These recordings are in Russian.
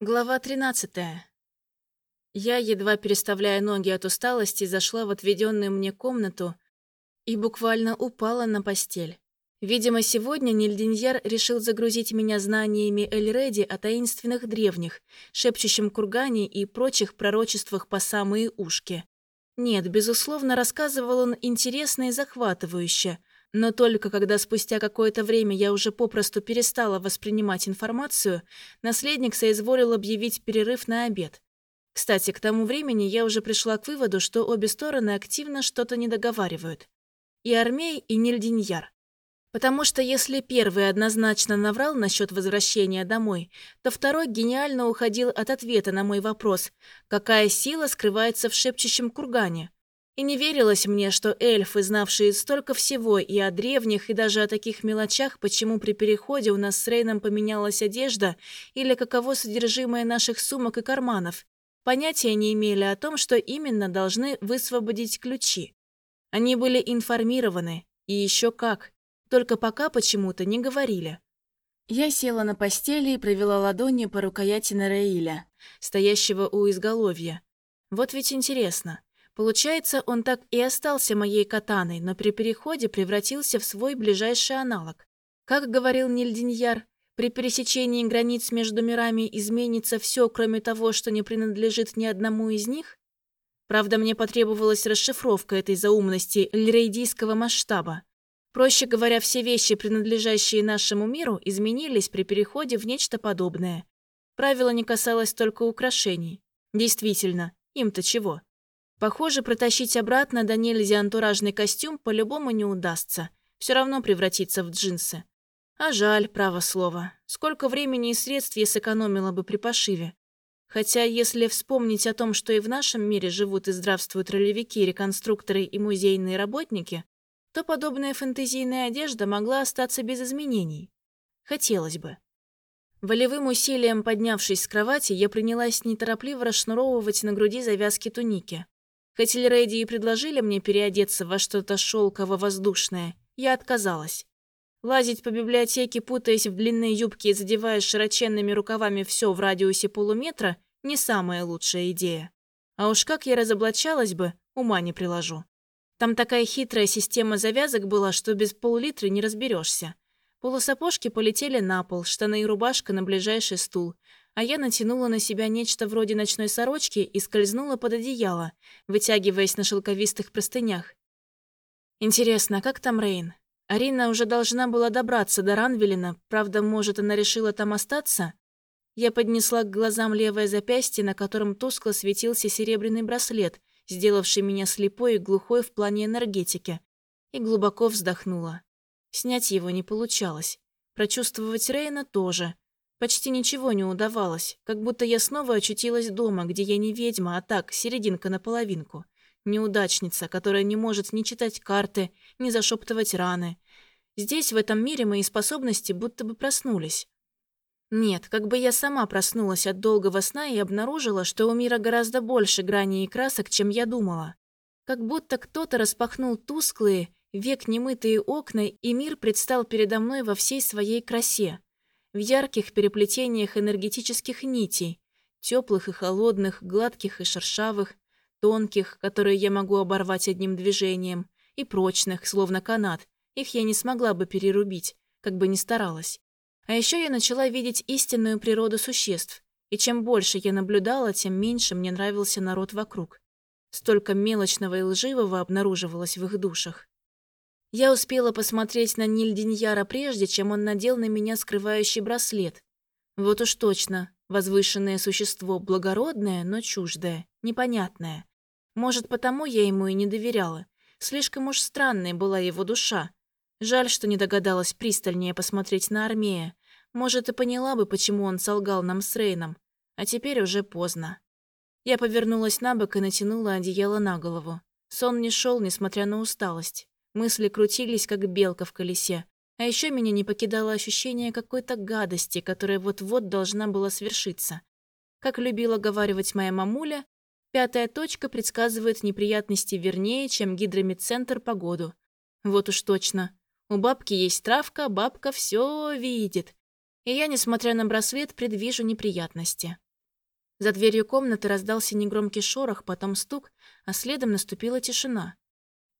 Глава 13. Я, едва переставляя ноги от усталости, зашла в отведенную мне комнату и буквально упала на постель. Видимо, сегодня Нильдиньяр решил загрузить меня знаниями Эльреди о таинственных древних, шепчущем кургане и прочих пророчествах по самые ушки. Нет, безусловно, рассказывал он интересно и захватывающе, но только когда спустя какое-то время я уже попросту перестала воспринимать информацию, наследник соизволил объявить перерыв на обед. Кстати, к тому времени я уже пришла к выводу, что обе стороны активно что-то недоговаривают. И Армей, и Нильдиньяр. Потому что если первый однозначно наврал насчет возвращения домой, то второй гениально уходил от ответа на мой вопрос, какая сила скрывается в шепчущем кургане. И не верилось мне, что эльфы, знавшие столько всего и о древних, и даже о таких мелочах, почему при переходе у нас с Рейном поменялась одежда или каково содержимое наших сумок и карманов, понятия не имели о том, что именно должны высвободить ключи. Они были информированы, и еще как, только пока почему-то не говорили. Я села на постели и провела ладони по рукояти Нараиля, стоящего у изголовья. Вот ведь интересно. Получается, он так и остался моей катаной, но при переходе превратился в свой ближайший аналог. Как говорил Нильдиньяр, при пересечении границ между мирами изменится все, кроме того, что не принадлежит ни одному из них? Правда, мне потребовалась расшифровка этой заумности льрейдийского масштаба. Проще говоря, все вещи, принадлежащие нашему миру, изменились при переходе в нечто подобное. Правило не касалось только украшений. Действительно, им-то чего? Похоже, протащить обратно до нельзя антуражный костюм по-любому не удастся. Все равно превратится в джинсы. А жаль, право слово. Сколько времени и средств я сэкономила бы при пошиве. Хотя, если вспомнить о том, что и в нашем мире живут и здравствуют ролевики, реконструкторы и музейные работники, то подобная фэнтезийная одежда могла остаться без изменений. Хотелось бы. Волевым усилием поднявшись с кровати, я принялась неторопливо расшнуровывать на груди завязки туники. Хоть Лерейди и предложили мне переодеться во что-то шелково-воздушное, я отказалась. Лазить по библиотеке, путаясь в длинные юбки и задевая широченными рукавами все в радиусе полуметра, не самая лучшая идея. А уж как я разоблачалась бы, ума не приложу. Там такая хитрая система завязок была, что без пол-литра не разберешься. Полусапожки полетели на пол, штаны и рубашка на ближайший стул, а я натянула на себя нечто вроде ночной сорочки и скользнула под одеяло, вытягиваясь на шелковистых простынях. Интересно, как там Рейн? Арина уже должна была добраться до Ранвелина, правда, может, она решила там остаться? Я поднесла к глазам левое запястье, на котором тускло светился серебряный браслет, сделавший меня слепой и глухой в плане энергетики, и глубоко вздохнула. Снять его не получалось. Прочувствовать Рейна тоже — Почти ничего не удавалось, как будто я снова очутилась дома, где я не ведьма, а так, серединка на половинку. Неудачница, которая не может ни читать карты, ни зашептывать раны. Здесь, в этом мире, мои способности будто бы проснулись. Нет, как бы я сама проснулась от долгого сна и обнаружила, что у мира гораздо больше граней и красок, чем я думала. Как будто кто-то распахнул тусклые, век немытые окна, и мир предстал передо мной во всей своей красе в ярких переплетениях энергетических нитей, теплых и холодных, гладких и шершавых, тонких, которые я могу оборвать одним движением, и прочных, словно канат, их я не смогла бы перерубить, как бы ни старалась. А еще я начала видеть истинную природу существ, и чем больше я наблюдала, тем меньше мне нравился народ вокруг. Столько мелочного и лживого обнаруживалось в их душах. Я успела посмотреть на Нильдиньяра прежде, чем он надел на меня скрывающий браслет. Вот уж точно, возвышенное существо, благородное, но чуждое, непонятное. Может, потому я ему и не доверяла. Слишком уж странной была его душа. Жаль, что не догадалась пристальнее посмотреть на Армея. Может, и поняла бы, почему он солгал нам с Рейном. А теперь уже поздно. Я повернулась на бок и натянула одеяло на голову. Сон не шел, несмотря на усталость. Мысли крутились, как белка в колесе. А еще меня не покидало ощущение какой-то гадости, которая вот-вот должна была свершиться. Как любила говаривать моя мамуля, пятая точка предсказывает неприятности вернее, чем гидромедцентр погоду. Вот уж точно. У бабки есть травка, бабка все видит. И я, несмотря на браслет, предвижу неприятности. За дверью комнаты раздался негромкий шорох, потом стук, а следом наступила тишина.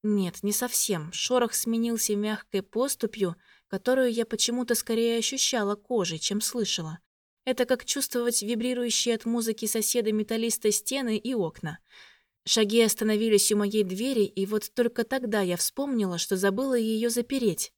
Нет, не совсем. Шорох сменился мягкой поступью, которую я почему-то скорее ощущала кожей, чем слышала. Это как чувствовать вибрирующие от музыки соседа металлиста стены и окна. Шаги остановились у моей двери, и вот только тогда я вспомнила, что забыла ее запереть.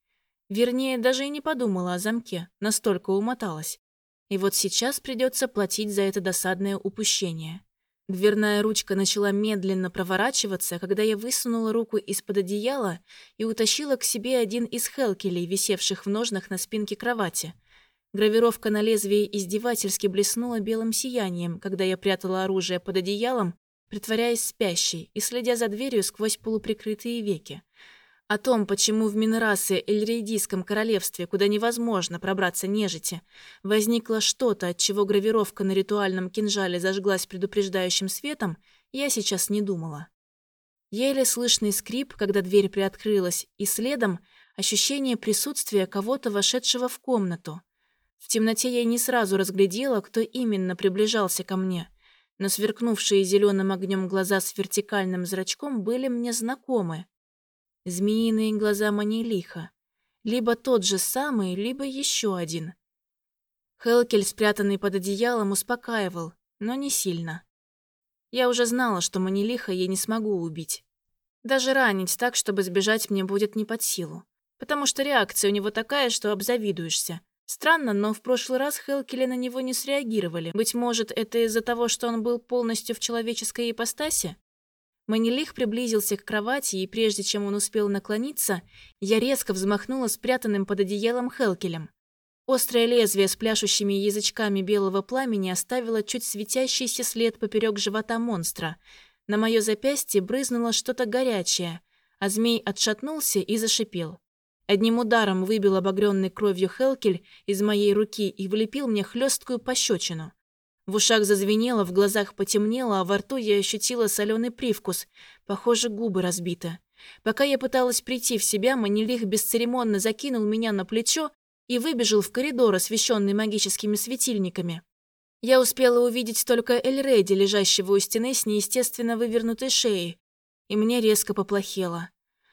Вернее, даже и не подумала о замке, настолько умоталась. И вот сейчас придется платить за это досадное упущение. Дверная ручка начала медленно проворачиваться, когда я высунула руку из-под одеяла и утащила к себе один из хелкелей, висевших в ножнах на спинке кровати. Гравировка на лезвии издевательски блеснула белым сиянием, когда я прятала оружие под одеялом, притворяясь спящей и следя за дверью сквозь полуприкрытые веки. О том, почему в Минрасе Эльрейдийском королевстве, куда невозможно пробраться нежити, возникло что-то, от чего гравировка на ритуальном кинжале зажглась предупреждающим светом, я сейчас не думала. Еле слышный скрип, когда дверь приоткрылась, и следом ощущение присутствия кого-то, вошедшего в комнату. В темноте я не сразу разглядела, кто именно приближался ко мне, но сверкнувшие зеленым огнем глаза с вертикальным зрачком были мне знакомы. Змеиные глаза Манилиха. Либо тот же самый, либо еще один. Хелкель, спрятанный под одеялом, успокаивал, но не сильно. Я уже знала, что Манилиха я не смогу убить. Даже ранить так, чтобы сбежать мне будет не под силу. Потому что реакция у него такая, что обзавидуешься. Странно, но в прошлый раз Хелкели на него не среагировали. Быть может, это из-за того, что он был полностью в человеческой ипостаси? Манилих приблизился к кровати, и прежде чем он успел наклониться, я резко взмахнула спрятанным под одеялом Хелкелем. Острое лезвие с пляшущими язычками белого пламени оставило чуть светящийся след поперек живота монстра. На мое запястье брызнуло что-то горячее, а змей отшатнулся и зашипел. Одним ударом выбил обогренный кровью Хелкель из моей руки и влепил мне хлесткую пощечину. В ушах зазвенело, в глазах потемнело, а во рту я ощутила соленый привкус. Похоже, губы разбиты. Пока я пыталась прийти в себя, Манилих бесцеремонно закинул меня на плечо и выбежал в коридор, освещенный магическими светильниками. Я успела увидеть только Эльреди, лежащего у стены с неестественно вывернутой шеей, и мне резко поплохело.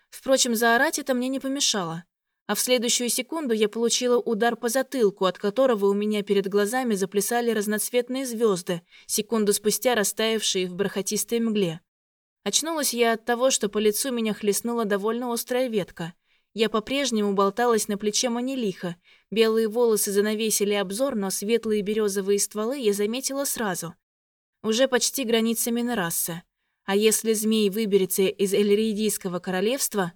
Впрочем, заорать это мне не помешало а в следующую секунду я получила удар по затылку, от которого у меня перед глазами заплясали разноцветные звезды, секунду спустя растаявшие в бархатистой мгле. Очнулась я от того, что по лицу меня хлестнула довольно острая ветка. Я по-прежнему болталась на плече Манилиха. Белые волосы занавесили обзор, но светлые березовые стволы я заметила сразу. Уже почти граница Минерасса. А если змей выберется из Эльридийского королевства,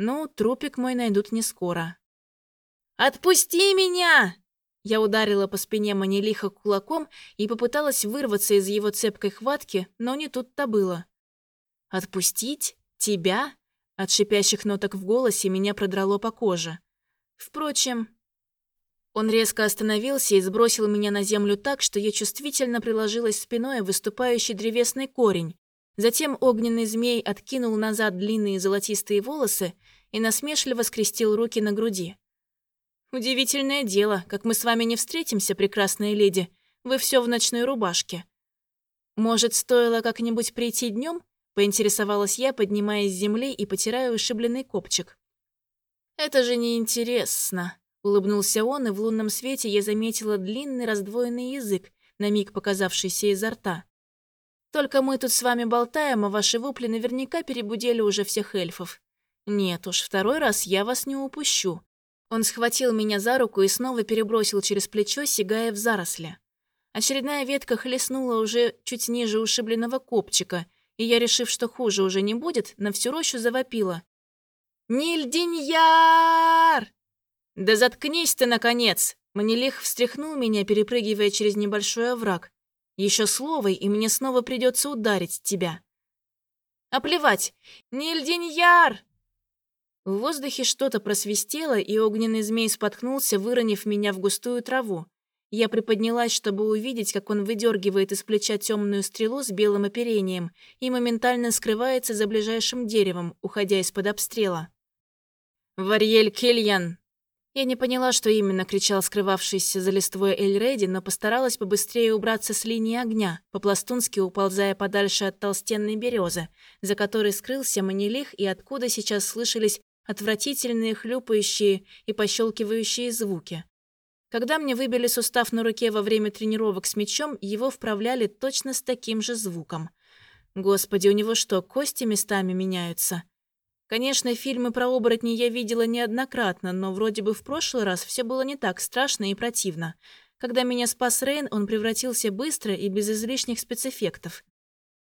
ну, трупик мой найдут не скоро. «Отпусти меня!» Я ударила по спине Манилиха кулаком и попыталась вырваться из его цепкой хватки, но не тут-то было. «Отпустить? Тебя?» От шипящих ноток в голосе меня продрало по коже. Впрочем, он резко остановился и сбросил меня на землю так, что я чувствительно приложилась спиной выступающий древесный корень. Затем огненный змей откинул назад длинные золотистые волосы и насмешливо скрестил руки на груди. «Удивительное дело, как мы с вами не встретимся, прекрасная леди. Вы все в ночной рубашке». «Может, стоило как-нибудь прийти днем? поинтересовалась я, поднимаясь с земли и потирая ушибленный копчик. «Это же неинтересно», — улыбнулся он, и в лунном свете я заметила длинный раздвоенный язык, на миг показавшийся изо рта. «Только мы тут с вами болтаем, а ваши вопли наверняка перебудели уже всех эльфов. «Нет уж, второй раз я вас не упущу». Он схватил меня за руку и снова перебросил через плечо, сигая в заросли. Очередная ветка хлестнула уже чуть ниже ушибленного копчика, и я, решив, что хуже уже не будет, на всю рощу завопила. «Нильдиньяр!» «Да заткнись ты, наконец!» Манилих встряхнул меня, перепрыгивая через небольшой овраг. «Еще слово, и мне снова придется ударить тебя». «А плевать! Нильдиньяр!» В воздухе что-то просвистело, и огненный змей споткнулся, выронив меня в густую траву. Я приподнялась, чтобы увидеть, как он выдергивает из плеча темную стрелу с белым оперением и моментально скрывается за ближайшим деревом, уходя из-под обстрела. «Варьель Кельян!» Я не поняла, что именно кричал скрывавшийся за листвой Эльреди, но постаралась побыстрее убраться с линии огня, по-пластунски уползая подальше от толстенной березы, за которой скрылся манилих и откуда сейчас слышались отвратительные хлюпающие и пощелкивающие звуки. Когда мне выбили сустав на руке во время тренировок с мечом, его вправляли точно с таким же звуком. Господи, у него что, кости местами меняются? Конечно, фильмы про оборотни я видела неоднократно, но вроде бы в прошлый раз все было не так страшно и противно. Когда меня спас Рейн, он превратился быстро и без излишних спецэффектов.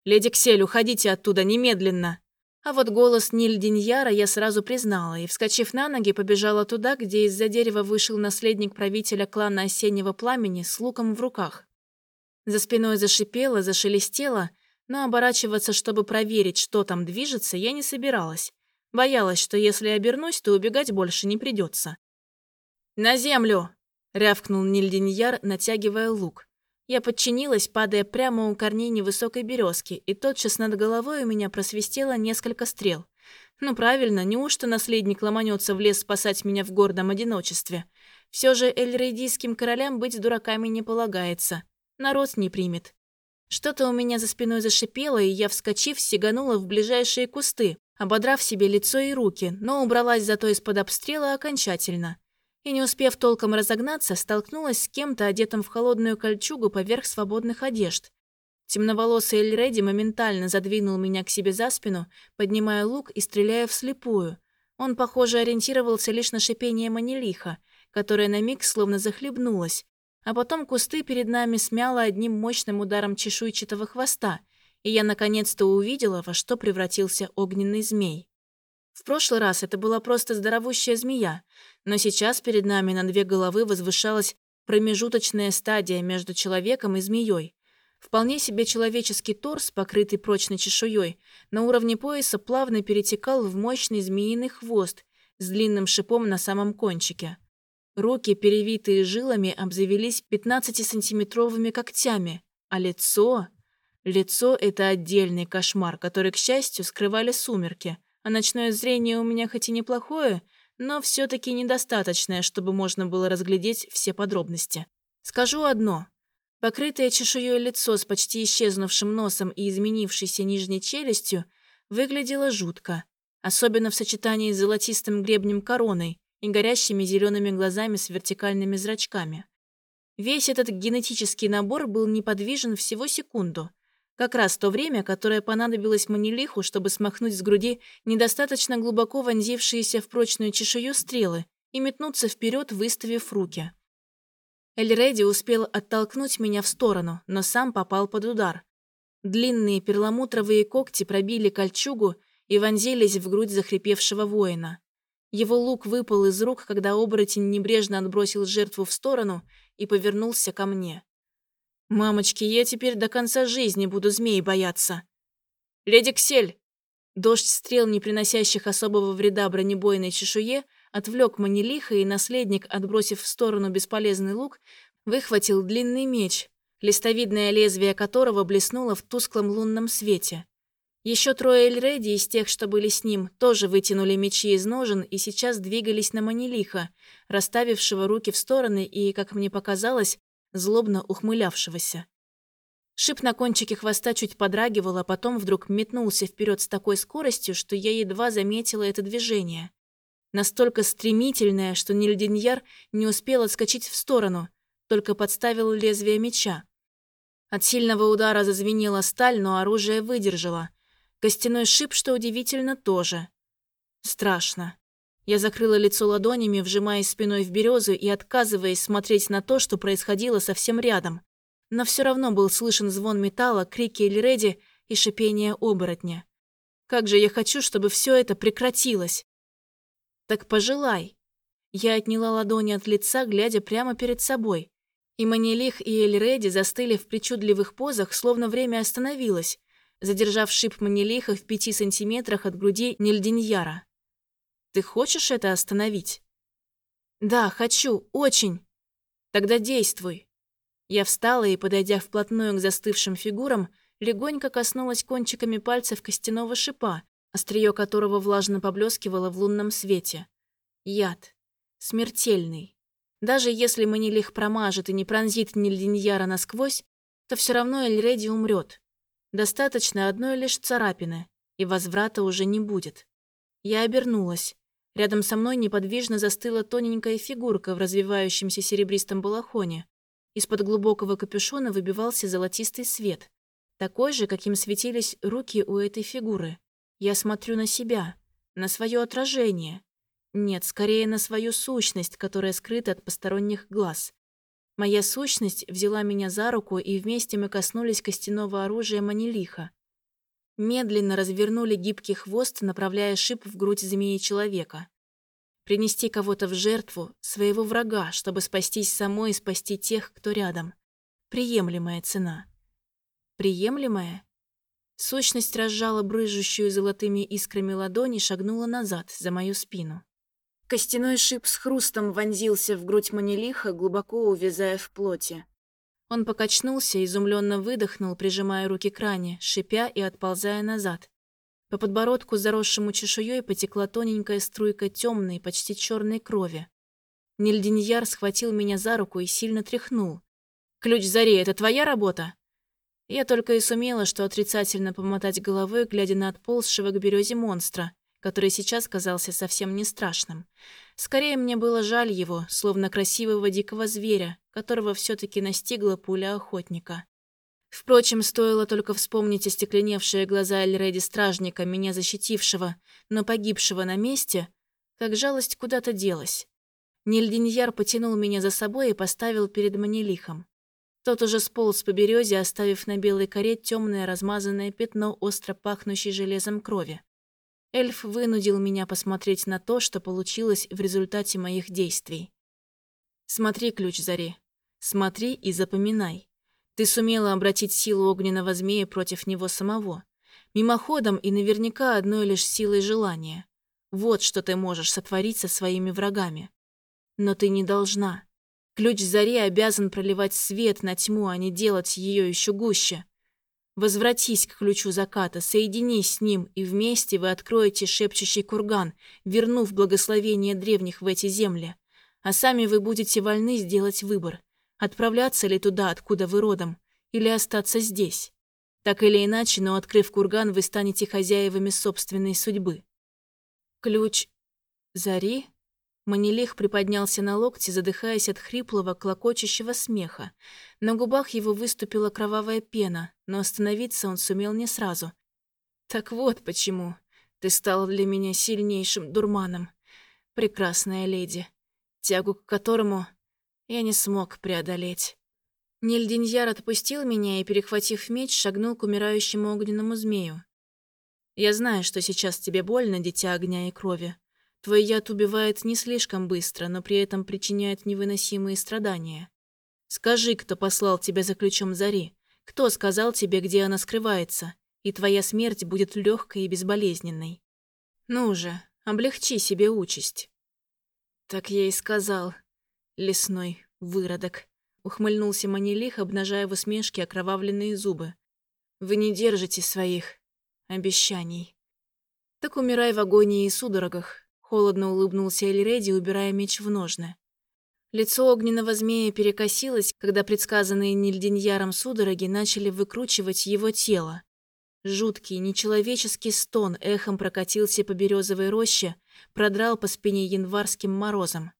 «Леди Ксель, уходите оттуда, немедленно!» А вот голос Нильдиньяра я сразу признала и, вскочив на ноги, побежала туда, где из-за дерева вышел наследник правителя клана Осеннего Пламени с луком в руках. За спиной зашипело, зашелестело, но оборачиваться, чтобы проверить, что там движется, я не собиралась. Боялась, что если обернусь, то убегать больше не придется. «На землю!» — рявкнул Нильдиньяр, натягивая лук. Я подчинилась, падая прямо у корней невысокой березки, и тотчас над головой у меня просвистело несколько стрел. Ну правильно, неужто наследник ломанется в лес спасать меня в гордом одиночестве? Все же эльрейдийским королям быть дураками не полагается. Народ не примет. Что-то у меня за спиной зашипело, и я, вскочив, сиганула в ближайшие кусты, ободрав себе лицо и руки, но убралась зато из-под обстрела окончательно. И не успев толком разогнаться, столкнулась с кем-то, одетым в холодную кольчугу поверх свободных одежд. Темноволосый Эльреди моментально задвинул меня к себе за спину, поднимая лук и стреляя вслепую. Он, похоже, ориентировался лишь на шипение манилиха, которое на миг словно захлебнулось, а потом кусты перед нами смяло одним мощным ударом чешуйчатого хвоста — и я наконец-то увидела, во что превратился огненный змей. В прошлый раз это была просто здоровущая змея, но сейчас перед нами на две головы возвышалась промежуточная стадия между человеком и змеей. Вполне себе человеческий торс, покрытый прочной чешуей, на уровне пояса плавно перетекал в мощный змеиный хвост с длинным шипом на самом кончике. Руки, перевитые жилами, обзавелись 15-сантиметровыми когтями, а лицо... Лицо — это отдельный кошмар, который, к счастью, скрывали сумерки, а ночное зрение у меня хоть и неплохое, но все-таки недостаточное, чтобы можно было разглядеть все подробности. Скажу одно. Покрытое чешуей лицо с почти исчезнувшим носом и изменившейся нижней челюстью выглядело жутко, особенно в сочетании с золотистым гребнем короной и горящими зелеными глазами с вертикальными зрачками. Весь этот генетический набор был неподвижен всего секунду, как раз то время, которое понадобилось Манилиху, чтобы смахнуть с груди недостаточно глубоко вонзившиеся в прочную чешую стрелы и метнуться вперед, выставив руки. Эльреди успел оттолкнуть меня в сторону, но сам попал под удар. Длинные перламутровые когти пробили кольчугу и вонзились в грудь захрипевшего воина. Его лук выпал из рук, когда оборотень небрежно отбросил жертву в сторону и повернулся ко мне. «Мамочки, я теперь до конца жизни буду змей бояться». «Леди Ксель!» Дождь стрел, не приносящих особого вреда бронебойной чешуе, отвлек Манилиха, и наследник, отбросив в сторону бесполезный лук, выхватил длинный меч, листовидное лезвие которого блеснуло в тусклом лунном свете. Еще трое Эльреди из тех, что были с ним, тоже вытянули мечи из ножен и сейчас двигались на Манилиха, расставившего руки в стороны и, как мне показалось, злобно ухмылявшегося. Шип на кончике хвоста чуть подрагивал, а потом вдруг метнулся вперед с такой скоростью, что я едва заметила это движение. Настолько стремительное, что Нильдиньяр не успел отскочить в сторону, только подставил лезвие меча. От сильного удара зазвенела сталь, но оружие выдержало. Костяной шип, что удивительно, тоже. Страшно. Я закрыла лицо ладонями, вжимаясь спиной в березу и отказываясь смотреть на то, что происходило совсем рядом. Но все равно был слышен звон металла, крики Эльреди и шипение оборотня. Как же я хочу, чтобы все это прекратилось. Так пожелай. Я отняла ладони от лица, глядя прямо перед собой. И Манилих, и Эльреди застыли в причудливых позах, словно время остановилось, задержав шип Манилиха в пяти сантиметрах от груди Нельдиньяра. Ты хочешь это остановить? Да, хочу, очень. Тогда действуй. Я встала и, подойдя вплотную к застывшим фигурам, легонько коснулась кончиками пальцев костяного шипа, острие которого влажно поблескивало в лунном свете. Яд. Смертельный. Даже если Манилих промажет и не пронзит Нильдиньяра насквозь, то все равно Эльреди умрет. Достаточно одной лишь царапины, и возврата уже не будет. Я обернулась. Рядом со мной неподвижно застыла тоненькая фигурка в развивающемся серебристом балахоне. Из-под глубокого капюшона выбивался золотистый свет, такой же, каким светились руки у этой фигуры. Я смотрю на себя, на свое отражение. Нет, скорее на свою сущность, которая скрыта от посторонних глаз. Моя сущность взяла меня за руку, и вместе мы коснулись костяного оружия Манилиха. Медленно развернули гибкий хвост, направляя шип в грудь змеи человека. Принести кого-то в жертву, своего врага, чтобы спастись самой и спасти тех, кто рядом. Приемлемая цена. Приемлемая? Сущность разжала брыжущую золотыми искрами ладони шагнула назад, за мою спину. Костяной шип с хрустом вонзился в грудь Манилиха, глубоко увязая в плоти. Он покачнулся, изумленно выдохнул, прижимая руки к ране, шипя и отползая назад. По подбородку, заросшему чешуей, потекла тоненькая струйка темной, почти черной крови. Нильдиньяр схватил меня за руку и сильно тряхнул. «Ключ зари, это твоя работа?» Я только и сумела, что отрицательно помотать головой, глядя на отползшего к березе монстра, который сейчас казался совсем не страшным. Скорее, мне было жаль его, словно красивого дикого зверя, которого все таки настигла пуля охотника. Впрочем, стоило только вспомнить остекленевшие глаза Эльреди Стражника, меня защитившего, но погибшего на месте, как жалость куда-то делась. Нильдиньяр потянул меня за собой и поставил перед Манилихом. Тот уже сполз по березе, оставив на белой коре темное размазанное пятно остро пахнущей железом крови. Эльф вынудил меня посмотреть на то, что получилось в результате моих действий. Смотри, ключ зари. Смотри и запоминай. Ты сумела обратить силу огненного змея против него самого. Мимоходом и наверняка одной лишь силой желания. Вот что ты можешь сотворить со своими врагами. Но ты не должна. Ключ зари обязан проливать свет на тьму, а не делать ее еще гуще. Возвратись к ключу заката, соединись с ним, и вместе вы откроете шепчущий курган, вернув благословение древних в эти земли. А сами вы будете вольны сделать выбор, отправляться ли туда, откуда вы родом, или остаться здесь. Так или иначе, но открыв курган, вы станете хозяевами собственной судьбы. Ключ зари Манилех приподнялся на локте, задыхаясь от хриплого, клокочущего смеха. На губах его выступила кровавая пена, но остановиться он сумел не сразу. «Так вот почему ты стала для меня сильнейшим дурманом, прекрасная леди, тягу к которому я не смог преодолеть». Нильдиньяр отпустил меня и, перехватив меч, шагнул к умирающему огненному змею. «Я знаю, что сейчас тебе больно, дитя огня и крови, Твой яд убивает не слишком быстро, но при этом причиняет невыносимые страдания. Скажи, кто послал тебя за ключом Зари, кто сказал тебе, где она скрывается, и твоя смерть будет легкой и безболезненной. Ну же, облегчи себе участь. Так я и сказал, лесной выродок. Ухмыльнулся Манилих, обнажая в усмешке окровавленные зубы. Вы не держите своих обещаний. Так умирай в агонии и судорогах, Холодно улыбнулся Эльреди, убирая меч в ножны. Лицо огненного змея перекосилось, когда предсказанные Нильдиньяром судороги начали выкручивать его тело. Жуткий, нечеловеческий стон эхом прокатился по березовой роще, продрал по спине январским морозом.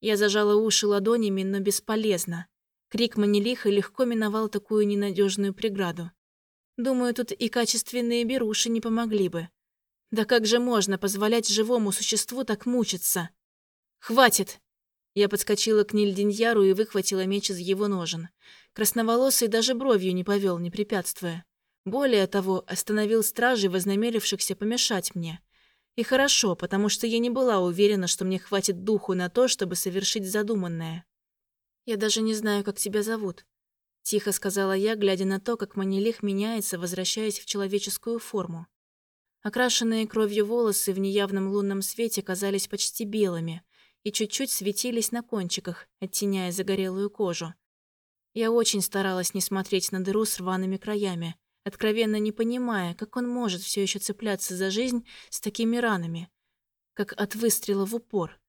Я зажала уши ладонями, но бесполезно. Крик Манилиха легко миновал такую ненадежную преграду. Думаю, тут и качественные беруши не помогли бы. Да как же можно позволять живому существу так мучиться? Хватит! Я подскочила к Нильдиньяру и выхватила меч из его ножен. Красноволосый даже бровью не повел, не препятствуя. Более того, остановил стражей, вознамерившихся помешать мне. И хорошо, потому что я не была уверена, что мне хватит духу на то, чтобы совершить задуманное. «Я даже не знаю, как тебя зовут», — тихо сказала я, глядя на то, как Манилих меняется, возвращаясь в человеческую форму. Окрашенные кровью волосы в неявном лунном свете казались почти белыми и чуть-чуть светились на кончиках, оттеняя загорелую кожу. Я очень старалась не смотреть на дыру с рваными краями, откровенно не понимая, как он может все еще цепляться за жизнь с такими ранами, как от выстрела в упор.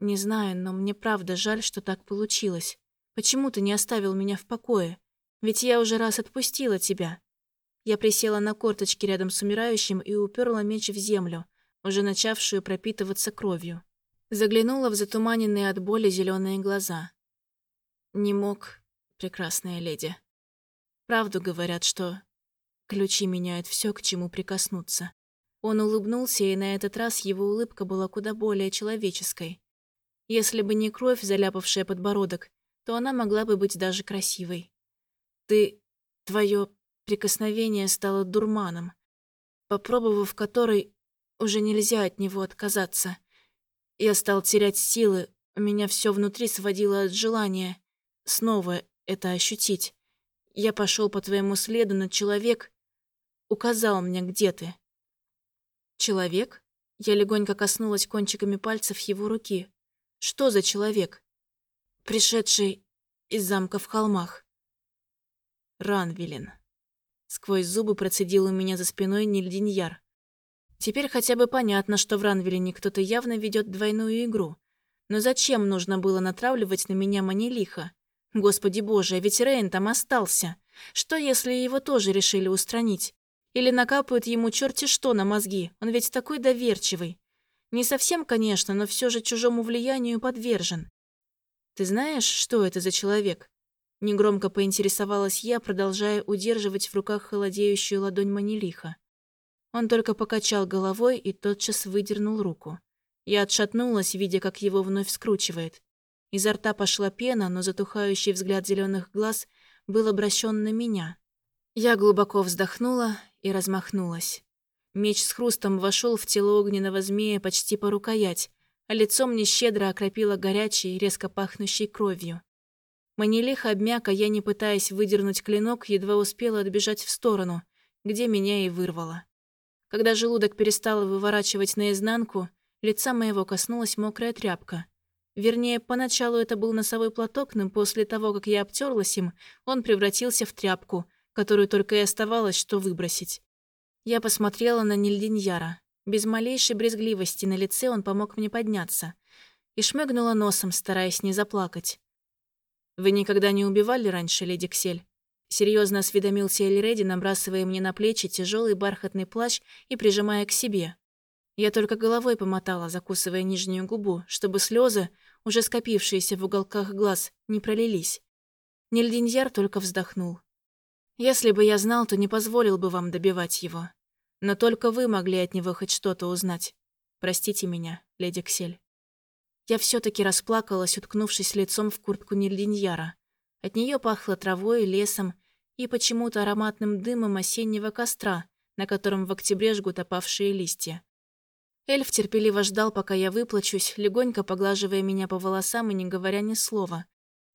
Не знаю, но мне правда жаль, что так получилось. Почему ты не оставил меня в покое? Ведь я уже раз отпустила тебя. Я присела на корточки рядом с умирающим и уперла меч в землю, уже начавшую пропитываться кровью. Заглянула в затуманенные от боли зеленые глаза. Не мог, прекрасная леди. Правду говорят, что ключи меняют все, к чему прикоснуться. Он улыбнулся, и на этот раз его улыбка была куда более человеческой. Если бы не кровь, заляпавшая подбородок, то она могла бы быть даже красивой. Ты... твое прикосновение стало дурманом, попробовав который, уже нельзя от него отказаться. Я стал терять силы, у меня все внутри сводило от желания снова это ощутить. Я пошел по твоему следу, но человек указал мне, где ты. Человек? Я легонько коснулась кончиками пальцев его руки. Что за человек? Пришедший из замка в холмах. Ранвилин. Сквозь зубы процедил у меня за спиной Нильдиньяр. Теперь хотя бы понятно, что в Ранвилине кто-то явно ведет двойную игру. Но зачем нужно было натравливать на меня Манилиха? Господи боже, ведь Рейн там остался. Что, если его тоже решили устранить? Или накапают ему черти что на мозги, он ведь такой доверчивый. Не совсем, конечно, но все же чужому влиянию подвержен. Ты знаешь, что это за человек? Негромко поинтересовалась я, продолжая удерживать в руках холодеющую ладонь Манилиха. Он только покачал головой и тотчас выдернул руку. Я отшатнулась, видя, как его вновь скручивает. Изо рта пошла пена, но затухающий взгляд зеленых глаз был обращен на меня. Я глубоко вздохнула и размахнулась. Меч с хрустом вошел в тело огненного змея почти по рукоять, а лицо мне щедро окропило горячей, резко пахнущей кровью. Манилиха обмяка, я, не пытаясь выдернуть клинок, едва успела отбежать в сторону, где меня и вырвало. Когда желудок перестал выворачивать наизнанку, лица моего коснулась мокрая тряпка. Вернее, поначалу это был носовой платок, но после того, как я обтерлась им, он превратился в тряпку, которую только и оставалось, что выбросить. Я посмотрела на Нильдиньяра. Без малейшей брезгливости на лице он помог мне подняться. И шмыгнула носом, стараясь не заплакать. «Вы никогда не убивали раньше, леди Ксель?» Серьезно осведомился Эльреди, набрасывая мне на плечи тяжелый бархатный плащ и прижимая к себе. Я только головой помотала, закусывая нижнюю губу, чтобы слезы, уже скопившиеся в уголках глаз, не пролились. Нельдиньяр только вздохнул. «Если бы я знал, то не позволил бы вам добивать его. Но только вы могли от него хоть что-то узнать. Простите меня, леди Ксель». Я все таки расплакалась, уткнувшись лицом в куртку Нильдиньяра. От нее пахло травой, лесом и почему-то ароматным дымом осеннего костра, на котором в октябре жгут опавшие листья. Эльф терпеливо ждал, пока я выплачусь, легонько поглаживая меня по волосам и не говоря ни слова,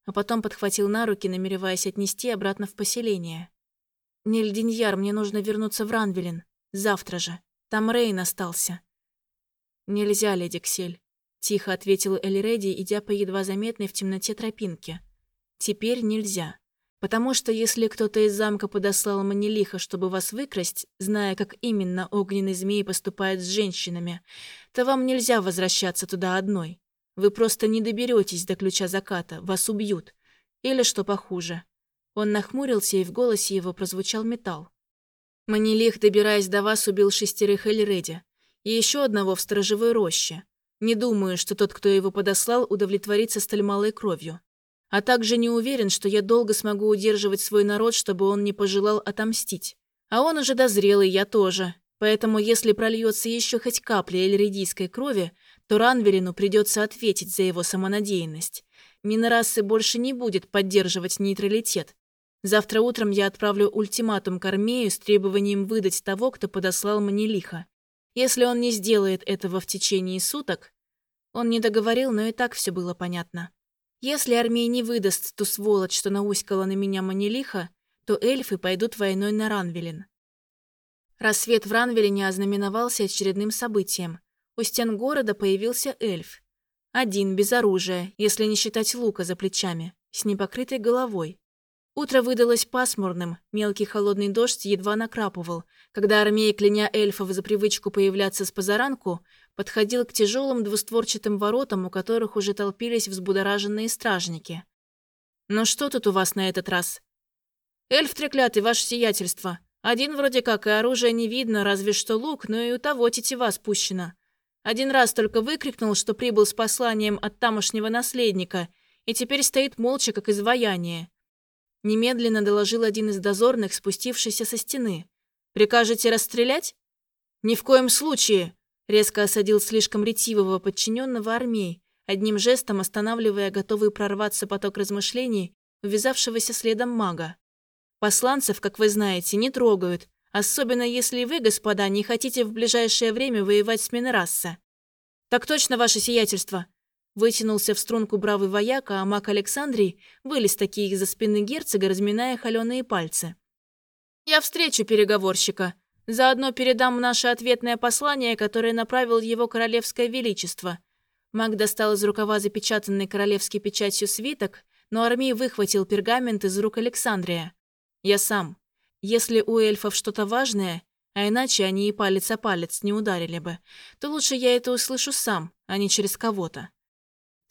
а потом подхватил на руки, намереваясь отнести обратно в поселение. «Нильдиньяр, мне нужно вернуться в Ранвелин. Завтра же. Там Рейн остался». «Нельзя, леди Ксель. Тихо ответил Эльреди, идя по едва заметной в темноте тропинке. «Теперь нельзя. Потому что если кто-то из замка подослал Манилиха, чтобы вас выкрасть, зная, как именно огненный змей поступает с женщинами, то вам нельзя возвращаться туда одной. Вы просто не доберетесь до ключа заката, вас убьют. Или что похуже». Он нахмурился, и в голосе его прозвучал металл. Манилих, добираясь до вас, убил шестерых Эльреди. И еще одного в сторожевой роще. Не думаю, что тот, кто его подослал, удовлетворится столь малой кровью. А также не уверен, что я долго смогу удерживать свой народ, чтобы он не пожелал отомстить. А он уже дозрел, и я тоже. Поэтому если прольется еще хоть капля эльридийской крови, то Ранвелину придется ответить за его самонадеянность. Минорасы больше не будет поддерживать нейтралитет. Завтра утром я отправлю ультиматум к Армею с требованием выдать того, кто подослал мне лихо. Если он не сделает этого в течение суток... Он не договорил, но и так все было понятно. Если армия не выдаст ту сволочь, что науськала на меня Манилиха, то эльфы пойдут войной на Ранвелин. Рассвет в Ранвелине ознаменовался очередным событием. У стен города появился эльф. Один, без оружия, если не считать лука за плечами, с непокрытой головой. Утро выдалось пасмурным, мелкий холодный дождь едва накрапывал, когда армия, кляня эльфов за привычку появляться с позаранку, подходил к тяжелым двустворчатым воротам, у которых уже толпились взбудораженные стражники. «Ну что тут у вас на этот раз?» «Эльф треклятый, ваше сиятельство. Один вроде как, и оружия не видно, разве что лук, но и у того тетива спущена. Один раз только выкрикнул, что прибыл с посланием от тамошнего наследника, и теперь стоит молча, как изваяние. Немедленно доложил один из дозорных, спустившийся со стены. «Прикажете расстрелять?» «Ни в коем случае!» Резко осадил слишком ретивого подчиненного армии, одним жестом останавливая готовый прорваться поток размышлений, увязавшегося следом мага. «Посланцев, как вы знаете, не трогают, особенно если вы, господа, не хотите в ближайшее время воевать с Минерасса». «Так точно, ваше сиятельство!» Вытянулся в струнку бравый вояка, а маг Александрий вылез таки из-за спины герцога, разминая холеные пальцы. «Я встречу переговорщика. Заодно передам наше ответное послание, которое направил его королевское величество». Маг достал из рукава запечатанный королевской печатью свиток, но армии выхватил пергамент из рук Александрия. «Я сам. Если у эльфов что-то важное, а иначе они и палец о палец не ударили бы, то лучше я это услышу сам, а не через кого-то».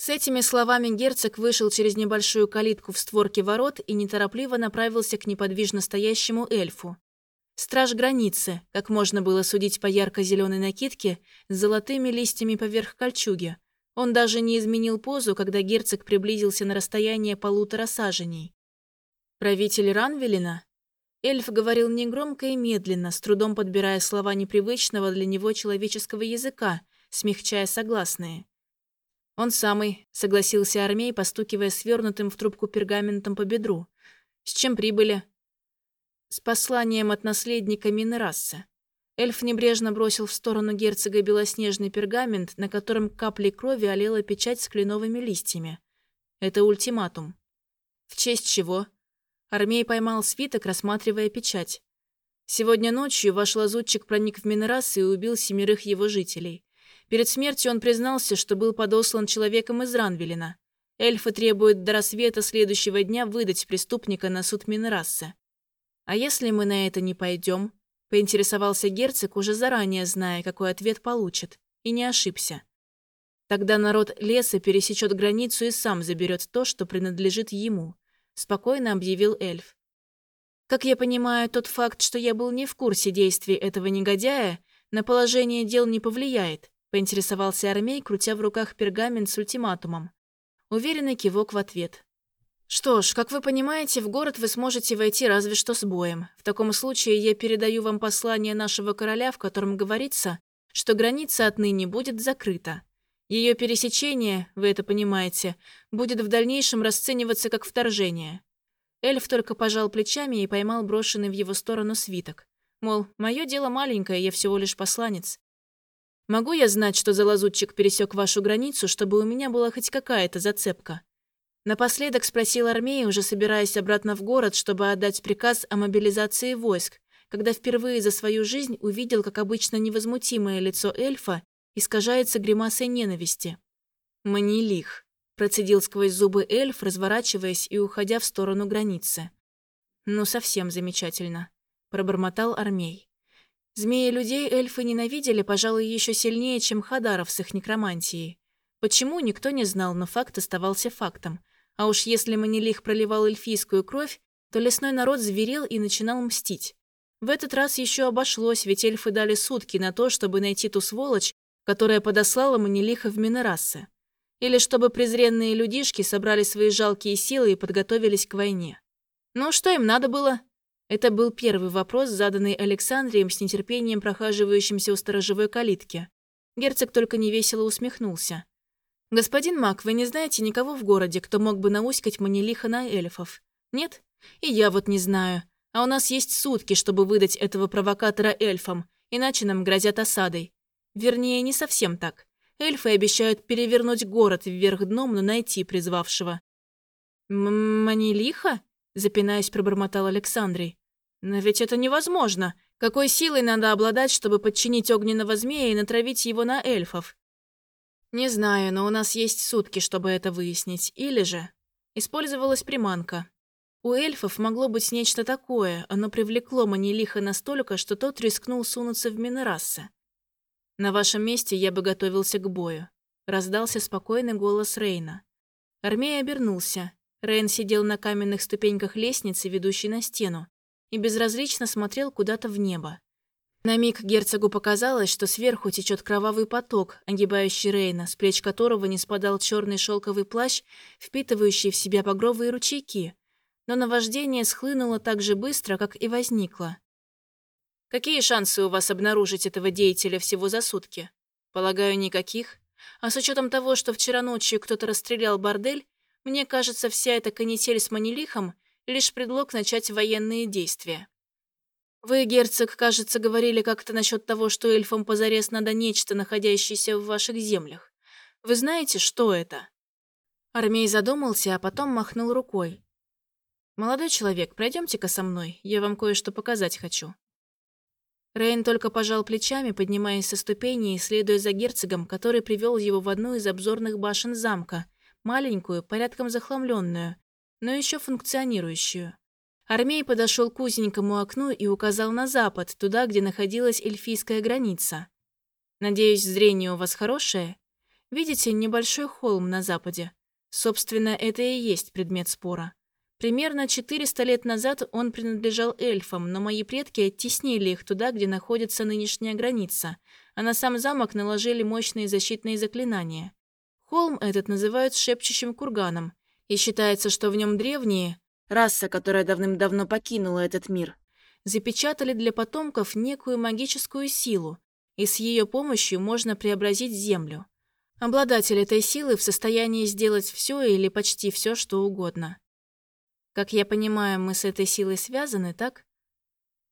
С этими словами герцог вышел через небольшую калитку в створке ворот и неторопливо направился к неподвижно стоящему эльфу. Страж границы, как можно было судить по ярко-зеленой накидке, с золотыми листьями поверх кольчуги. Он даже не изменил позу, когда герцог приблизился на расстояние полутора саженей. «Правитель Ранвелина?» Эльф говорил негромко и медленно, с трудом подбирая слова непривычного для него человеческого языка, смягчая согласные. «Он самый», — согласился Армей, постукивая свернутым в трубку пергаментом по бедру. «С чем прибыли?» «С посланием от наследника Минерасса». Эльф небрежно бросил в сторону герцога белоснежный пергамент, на котором каплей крови олела печать с кленовыми листьями. «Это ультиматум». «В честь чего?» Армей поймал свиток, рассматривая печать. Сегодня ночью ваш лазутчик проник в Минерас и убил семерых его жителей. Перед смертью он признался, что был подослан человеком из Ранвелина. Эльфы требуют до рассвета следующего дня выдать преступника на суд Минерасса. «А если мы на это не пойдем?» – поинтересовался герцог, уже заранее зная, какой ответ получит, и не ошибся. Тогда народ леса пересечет границу и сам заберет то, что принадлежит ему, спокойно объявил эльф. Как я понимаю, тот факт, что я был не в курсе действий этого негодяя, на положение дел не повлияет поинтересовался Армей, крутя в руках пергамент с ультиматумом. Уверенный кивок в ответ. «Что ж, как вы понимаете, в город вы сможете войти разве что с боем. В таком случае я передаю вам послание нашего короля, в котором говорится, что граница отныне будет закрыта. Ее пересечение, вы это понимаете, будет в дальнейшем расцениваться как вторжение». Эльф только пожал плечами и поймал брошенный в его сторону свиток. Мол, мое дело маленькое, я всего лишь посланец. Могу я знать, что за лазутчик пересек вашу границу, чтобы у меня была хоть какая-то зацепка?» Напоследок спросил Армей, уже собираясь обратно в город, чтобы отдать приказ о мобилизации войск, когда впервые за свою жизнь увидел, как обычно невозмутимое лицо эльфа искажается гримасой ненависти. «Манилих», – процедил сквозь зубы эльф, разворачиваясь и уходя в сторону границы. «Ну, совсем замечательно», – пробормотал Армей. Змеи-людей эльфы ненавидели, пожалуй, еще сильнее, чем Хадаров с их некромантией. Почему, никто не знал, но факт оставался фактом. А уж если Манилих проливал эльфийскую кровь, то лесной народ зверел и начинал мстить. В этот раз еще обошлось, ведь эльфы дали сутки на то, чтобы найти ту сволочь, которая подослала Манилиха в Минерассе. Или чтобы презренные людишки собрали свои жалкие силы и подготовились к войне. Ну, что им надо было? Это был первый вопрос, заданный Александрием с нетерпением прохаживающимся у сторожевой калитки. Герцог только невесело усмехнулся. «Господин Мак, вы не знаете никого в городе, кто мог бы науськать манилиха на эльфов? Нет? И я вот не знаю. А у нас есть сутки, чтобы выдать этого провокатора эльфам, иначе нам грозят осадой. Вернее, не совсем так. Эльфы обещают перевернуть город вверх дном, но найти призвавшего». «Манилиха?» – запинаясь, пробормотал Александрий. Но ведь это невозможно. Какой силой надо обладать, чтобы подчинить огненного змея и натравить его на эльфов? Не знаю, но у нас есть сутки, чтобы это выяснить. Или же... Использовалась приманка. У эльфов могло быть нечто такое, оно привлекло Манилиха настолько, что тот рискнул сунуться в Минерасса. На вашем месте я бы готовился к бою. Раздался спокойный голос Рейна. Армей обернулся. Рейн сидел на каменных ступеньках лестницы, ведущей на стену, и безразлично смотрел куда-то в небо. На миг герцогу показалось, что сверху течет кровавый поток, огибающий Рейна, с плеч которого не спадал черный шелковый плащ, впитывающий в себя багровые ручейки. Но наваждение схлынуло так же быстро, как и возникло. «Какие шансы у вас обнаружить этого деятеля всего за сутки?» «Полагаю, никаких. А с учетом того, что вчера ночью кто-то расстрелял бордель, мне кажется, вся эта канитель с Манилихом — лишь предлог начать военные действия». Вы, герцог, кажется, говорили как-то насчет того, что эльфам позарез надо нечто, находящееся в ваших землях. Вы знаете, что это?» Армей задумался, а потом махнул рукой. «Молодой человек, пройдемте-ка со мной, я вам кое-что показать хочу». Рейн только пожал плечами, поднимаясь со ступени и следуя за герцогом, который привел его в одну из обзорных башен замка, маленькую, порядком захламленную, но еще функционирующую. Армей подошел к узенькому окну и указал на запад, туда, где находилась эльфийская граница. «Надеюсь, зрение у вас хорошее? Видите небольшой холм на западе? Собственно, это и есть предмет спора. Примерно 400 лет назад он принадлежал эльфам, но мои предки оттеснили их туда, где находится нынешняя граница, а на сам замок наложили мощные защитные заклинания. Холм этот называют шепчущим курганом, и считается, что в нем древние, раса, которая давным-давно покинула этот мир, запечатали для потомков некую магическую силу, и с ее помощью можно преобразить Землю. Обладатель этой силы в состоянии сделать все или почти все, что угодно. Как я понимаю, мы с этой силой связаны, так?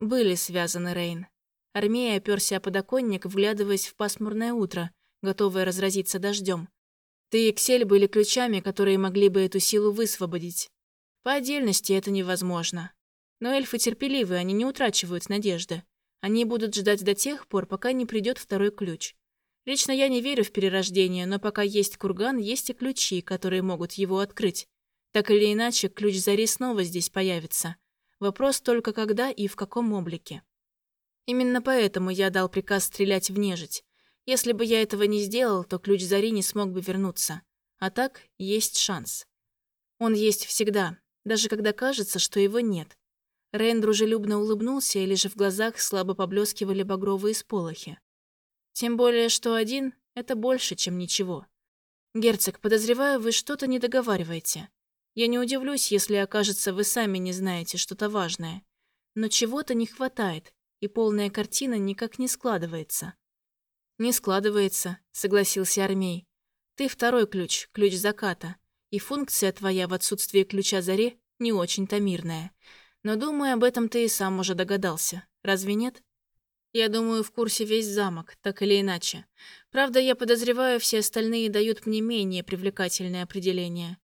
Были связаны, Рейн. Армия оперся о подоконник, вглядываясь в пасмурное утро, готовое разразиться дождем. Ты и Ксель были ключами, которые могли бы эту силу высвободить. По отдельности это невозможно. Но эльфы терпеливы, они не утрачивают надежды. Они будут ждать до тех пор, пока не придет второй ключ. Лично я не верю в перерождение, но пока есть курган, есть и ключи, которые могут его открыть. Так или иначе, ключ Зари снова здесь появится. Вопрос только когда и в каком облике. Именно поэтому я дал приказ стрелять в нежить. Если бы я этого не сделал, то ключ Зари не смог бы вернуться. А так, есть шанс. Он есть всегда, даже когда кажется, что его нет. Рейн дружелюбно улыбнулся, или же в глазах слабо поблескивали багровые сполохи. Тем более, что один — это больше, чем ничего. Герцог, подозреваю, вы что-то не договариваете. Я не удивлюсь, если окажется, вы сами не знаете что-то важное. Но чего-то не хватает, и полная картина никак не складывается. «Не складывается», — согласился Армей. «Ты второй ключ, ключ заката и функция твоя в отсутствие ключа заре не очень-то мирная. Но, думаю, об этом ты и сам уже догадался. Разве нет? Я думаю, в курсе весь замок, так или иначе. Правда, я подозреваю, все остальные дают мне менее привлекательное определение.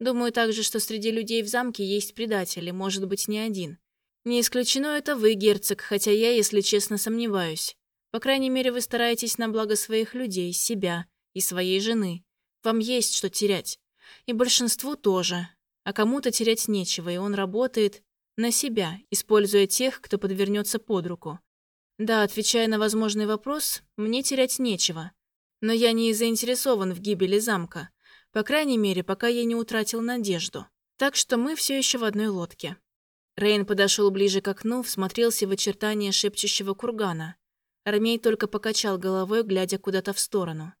Думаю также, что среди людей в замке есть предатели, может быть, не один. Не исключено это вы, герцог, хотя я, если честно, сомневаюсь. По крайней мере, вы стараетесь на благо своих людей, себя и своей жены. Вам есть что терять. И большинству тоже. А кому-то терять нечего, и он работает на себя, используя тех, кто подвернется под руку. Да, отвечая на возможный вопрос, мне терять нечего. Но я не заинтересован в гибели замка. По крайней мере, пока я не утратил надежду. Так что мы все еще в одной лодке. Рейн подошел ближе к окну, всмотрелся в очертания шепчущего кургана. Армей только покачал головой, глядя куда-то в сторону.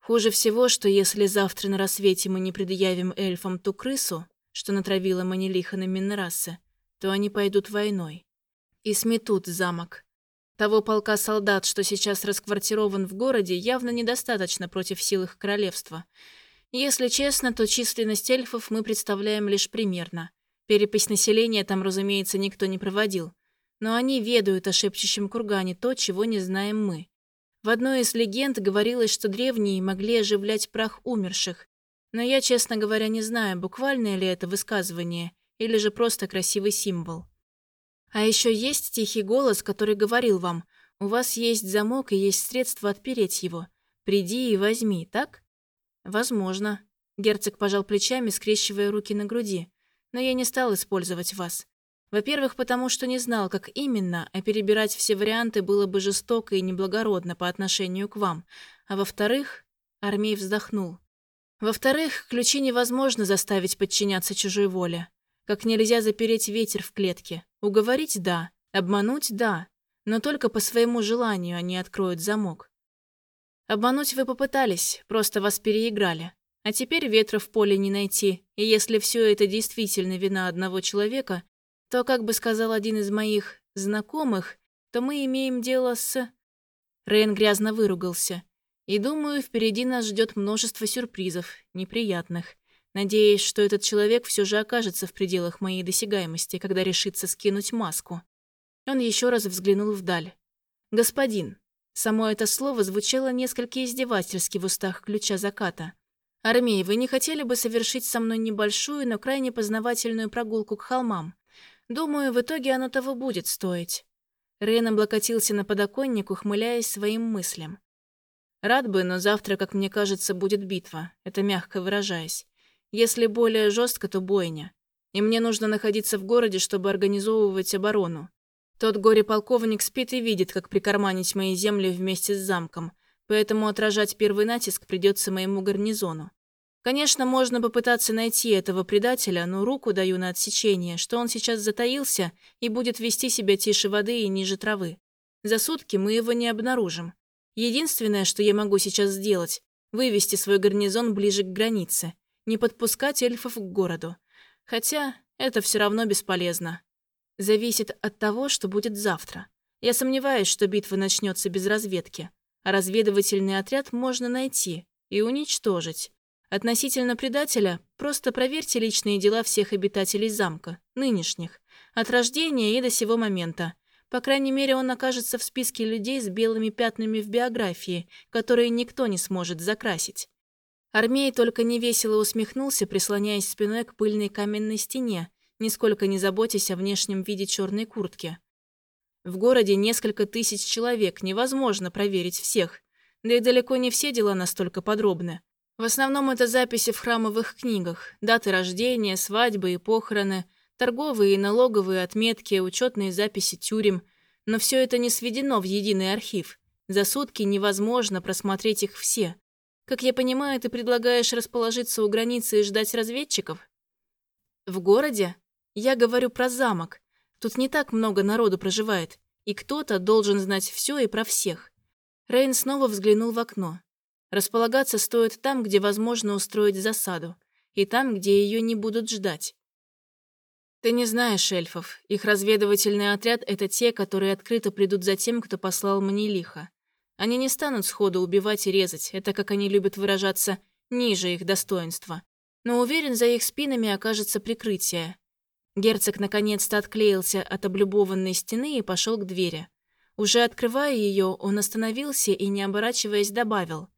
Хуже всего, что если завтра на рассвете мы не предъявим эльфам ту крысу, что натравила Манилиха на Миннерассе, то они пойдут войной. И сметут замок. Того полка солдат, что сейчас расквартирован в городе, явно недостаточно против сил их королевства. Если честно, то численность эльфов мы представляем лишь примерно. Перепись населения там, разумеется, никто не проводил. Но они ведают о шепчущем кургане то, чего не знаем мы. В одной из легенд говорилось, что древние могли оживлять прах умерших, но я, честно говоря, не знаю, буквальное ли это высказывание или же просто красивый символ. А еще есть тихий голос, который говорил вам, у вас есть замок и есть средства отпереть его. Приди и возьми, так? Возможно. Герцог пожал плечами, скрещивая руки на груди. Но я не стал использовать вас. Во-первых, потому что не знал, как именно, а перебирать все варианты было бы жестоко и неблагородно по отношению к вам. А во-вторых, Армей вздохнул. Во-вторых, ключи невозможно заставить подчиняться чужой воле. Как нельзя запереть ветер в клетке. Уговорить – да. Обмануть – да. Но только по своему желанию они откроют замок. Обмануть вы попытались, просто вас переиграли. А теперь ветра в поле не найти, и если все это действительно вина одного человека, то, как бы сказал один из моих знакомых, то мы имеем дело с... Рейн грязно выругался. И думаю, впереди нас ждет множество сюрпризов, неприятных. Надеюсь, что этот человек все же окажется в пределах моей досягаемости, когда решится скинуть маску. Он еще раз взглянул вдаль. «Господин». Само это слово звучало несколько издевательски в устах ключа заката. «Армей, вы не хотели бы совершить со мной небольшую, но крайне познавательную прогулку к холмам? Думаю, в итоге оно того будет стоить». Рейн облокотился на подоконник, ухмыляясь своим мыслям. «Рад бы, но завтра, как мне кажется, будет битва, это мягко выражаясь. Если более жестко, то бойня. И мне нужно находиться в городе, чтобы организовывать оборону. Тот горе-полковник спит и видит, как прикарманить мои земли вместе с замком, поэтому отражать первый натиск придется моему гарнизону. Конечно, можно попытаться найти этого предателя, но руку даю на отсечение, что он сейчас затаился и будет вести себя тише воды и ниже травы. За сутки мы его не обнаружим. Единственное, что я могу сейчас сделать, вывести свой гарнизон ближе к границе, не подпускать эльфов к городу. Хотя это все равно бесполезно. Зависит от того, что будет завтра. Я сомневаюсь, что битва начнется без разведки, а разведывательный отряд можно найти и уничтожить. Относительно предателя, просто проверьте личные дела всех обитателей замка, нынешних, от рождения и до сего момента. По крайней мере, он окажется в списке людей с белыми пятнами в биографии, которые никто не сможет закрасить. Армей только невесело усмехнулся, прислоняясь спиной к пыльной каменной стене, нисколько не заботясь о внешнем виде черной куртки. В городе несколько тысяч человек, невозможно проверить всех. Да и далеко не все дела настолько подробны. В основном это записи в храмовых книгах, даты рождения, свадьбы и похороны, торговые и налоговые отметки, учетные записи тюрем. Но все это не сведено в единый архив. За сутки невозможно просмотреть их все. Как я понимаю, ты предлагаешь расположиться у границы и ждать разведчиков? В городе? Я говорю про замок. Тут не так много народу проживает, и кто-то должен знать все и про всех. Рейн снова взглянул в окно. Располагаться стоит там, где возможно устроить засаду, и там, где ее не будут ждать. Ты не знаешь эльфов. Их разведывательный отряд — это те, которые открыто придут за тем, кто послал мне лихо. Они не станут сходу убивать и резать, это, как они любят выражаться, ниже их достоинства. Но уверен, за их спинами окажется прикрытие. Герцог наконец-то отклеился от облюбованной стены и пошел к двери. Уже открывая ее, он остановился и, не оборачиваясь, добавил.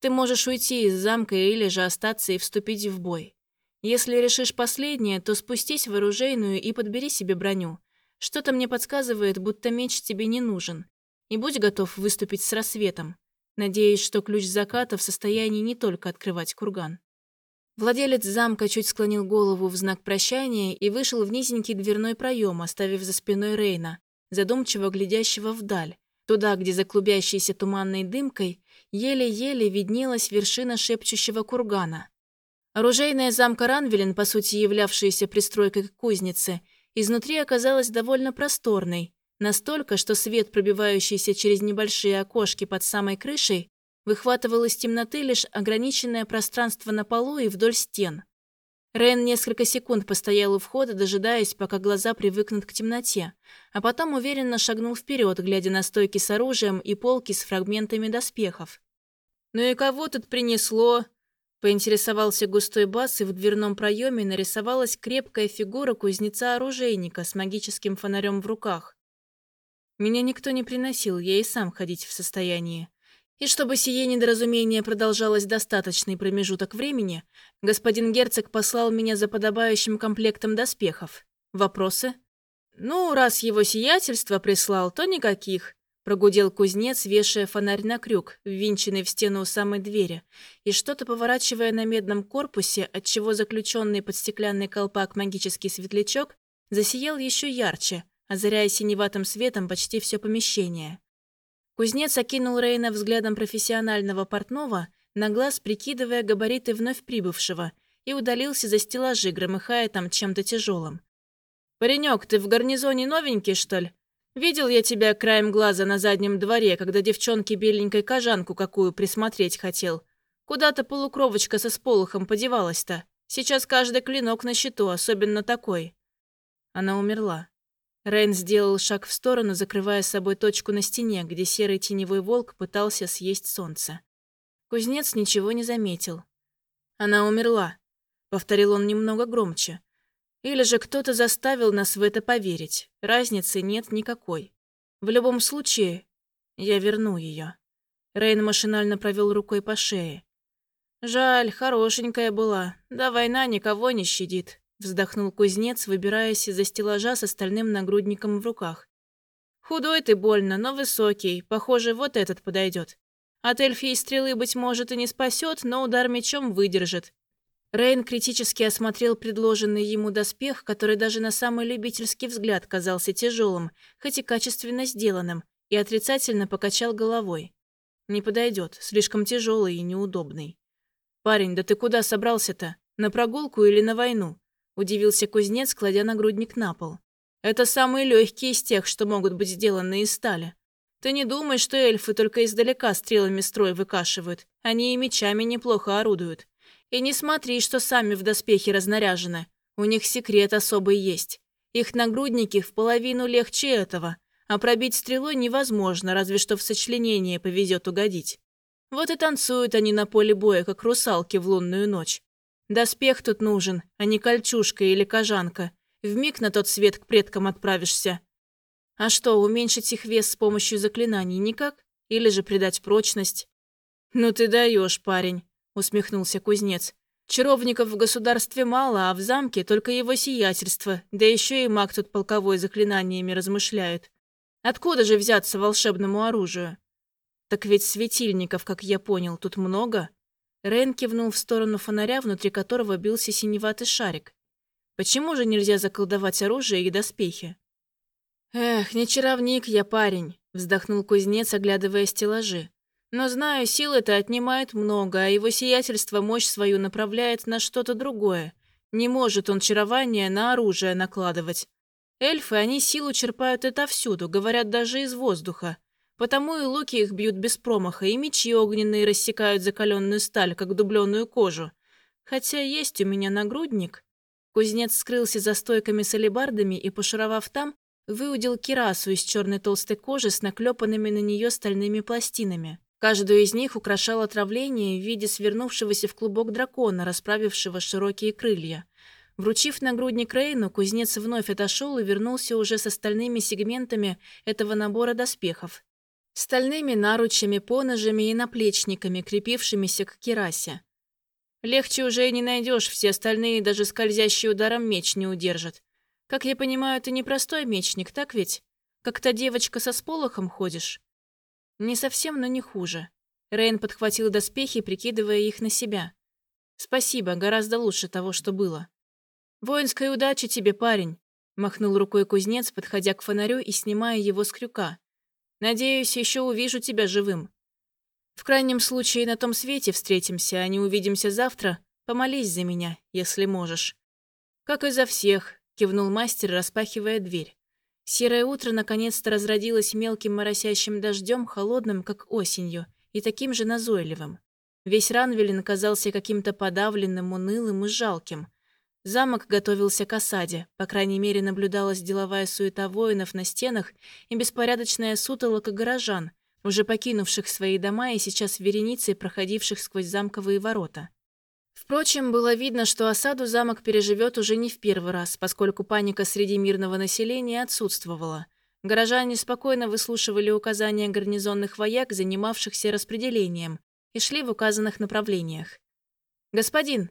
Ты можешь уйти из замка или же остаться и вступить в бой. Если решишь последнее, то спустись в оружейную и подбери себе броню. Что-то мне подсказывает, будто меч тебе не нужен. И будь готов выступить с рассветом. Надеюсь, что ключ заката в состоянии не только открывать курган. Владелец замка чуть склонил голову в знак прощания и вышел в низенький дверной проем, оставив за спиной Рейна, задумчиво глядящего вдаль, туда, где за клубящейся туманной дымкой еле-еле виднелась вершина шепчущего кургана. Оружейная замка Ранвелин, по сути являвшаяся пристройкой к кузнице, изнутри оказалась довольно просторной, настолько, что свет, пробивающийся через небольшие окошки под самой крышей, выхватывал из темноты лишь ограниченное пространство на полу и вдоль стен. Рен несколько секунд постоял у входа, дожидаясь, пока глаза привыкнут к темноте, а потом уверенно шагнул вперед, глядя на стойки с оружием и полки с фрагментами доспехов. «Ну и кого тут принесло?» Поинтересовался густой бас, и в дверном проеме нарисовалась крепкая фигура кузнеца-оружейника с магическим фонарем в руках. Меня никто не приносил, я и сам ходить в состоянии. И чтобы сие недоразумение продолжалось достаточный промежуток времени, господин герцог послал меня за подобающим комплектом доспехов. Вопросы? Ну, раз его сиятельство прислал, то никаких. Прогудел кузнец, вешая фонарь на крюк, ввинченный в стену у самой двери, и что-то поворачивая на медном корпусе, отчего заключенный под стеклянный колпак магический светлячок засиял еще ярче, озаряя синеватым светом почти все помещение. Кузнец окинул Рейна взглядом профессионального портного, на глаз прикидывая габариты вновь прибывшего, и удалился за стеллажи, громыхая там чем-то тяжелым. «Паренек, ты в гарнизоне новенький, что ли? Видел я тебя краем глаза на заднем дворе, когда девчонке беленькой кожанку какую присмотреть хотел. Куда-то полукровочка со сполохом подевалась-то. Сейчас каждый клинок на счету, особенно такой». Она умерла. Рейн сделал шаг в сторону, закрывая собой точку на стене, где серый теневой волк пытался съесть солнце. Кузнец ничего не заметил. «Она умерла», — повторил он немного громче. «Или же кто-то заставил нас в это поверить. Разницы нет никакой. В любом случае, я верну ее». Рейн машинально провел рукой по шее. «Жаль, хорошенькая была. Да война никого не щадит вздохнул кузнец, выбираясь из-за стеллажа с остальным нагрудником в руках. «Худой ты больно, но высокий. Похоже, вот этот подойдет. От эльфии стрелы, быть может, и не спасет, но удар мечом выдержит». Рейн критически осмотрел предложенный ему доспех, который даже на самый любительский взгляд казался тяжелым, хоть и качественно сделанным, и отрицательно покачал головой. «Не подойдет, слишком тяжелый и неудобный». «Парень, да ты куда собрался-то? На прогулку или на войну?» Удивился кузнец, кладя нагрудник на пол. Это самые легкие из тех, что могут быть сделаны из стали. Ты не думай, что эльфы только издалека стрелами строй выкашивают. Они и мечами неплохо орудуют. И не смотри, что сами в доспехе разнаряжены. У них секрет особый есть. Их нагрудники в половину легче этого, а пробить стрелой невозможно, разве что в сочленение повезет угодить. Вот и танцуют они на поле боя, как русалки в лунную ночь. Доспех тут нужен, а не кольчужка или кожанка. Вмиг на тот свет к предкам отправишься. А что, уменьшить их вес с помощью заклинаний никак? Или же придать прочность? Ну ты даешь, парень, усмехнулся кузнец. Чаровников в государстве мало, а в замке только его сиятельство, да еще и маг тут полковой заклинаниями размышляет. Откуда же взяться волшебному оружию? Так ведь светильников, как я понял, тут много. Рейн кивнул в сторону фонаря, внутри которого бился синеватый шарик. Почему же нельзя заколдовать оружие и доспехи? «Эх, не чаровник я, парень», — вздохнул кузнец, оглядывая стеллажи. «Но знаю, сил это отнимает много, а его сиятельство мощь свою направляет на что-то другое. Не может он чарование на оружие накладывать. Эльфы, они силу черпают отовсюду, говорят, даже из воздуха. Потому и луки их бьют без промаха, и мечи огненные рассекают закаленную сталь, как дубленую кожу. Хотя есть у меня нагрудник. Кузнец скрылся за стойками с алебардами и, пошаровав там, выудил кирасу из черной толстой кожи с наклепанными на нее стальными пластинами. Каждую из них украшало отравление в виде свернувшегося в клубок дракона, расправившего широкие крылья. Вручив нагрудник Рейну, кузнец вновь отошел и вернулся уже с остальными сегментами этого набора доспехов стальными наручами, поножами и наплечниками, крепившимися к керасе. Легче уже и не найдешь, все остальные даже скользящий ударом меч не удержат. Как я понимаю, ты не простой мечник, так ведь? Как та девочка со сполохом ходишь? Не совсем, но не хуже. Рейн подхватил доспехи, прикидывая их на себя. Спасибо, гораздо лучше того, что было. Воинской удачи тебе, парень, махнул рукой кузнец, подходя к фонарю и снимая его с крюка. Надеюсь, еще увижу тебя живым. В крайнем случае на том свете встретимся, а не увидимся завтра. Помолись за меня, если можешь. Как и за всех, кивнул мастер, распахивая дверь. Серое утро наконец-то разродилось мелким моросящим дождем, холодным, как осенью, и таким же назойливым. Весь Ранвелин казался каким-то подавленным, унылым и жалким – Замок готовился к осаде, по крайней мере, наблюдалась деловая суета воинов на стенах и беспорядочная сутолока горожан, уже покинувших свои дома и сейчас вереницей проходивших сквозь замковые ворота. Впрочем, было видно, что осаду замок переживет уже не в первый раз, поскольку паника среди мирного населения отсутствовала. Горожане спокойно выслушивали указания гарнизонных вояк, занимавшихся распределением, и шли в указанных направлениях. «Господин!»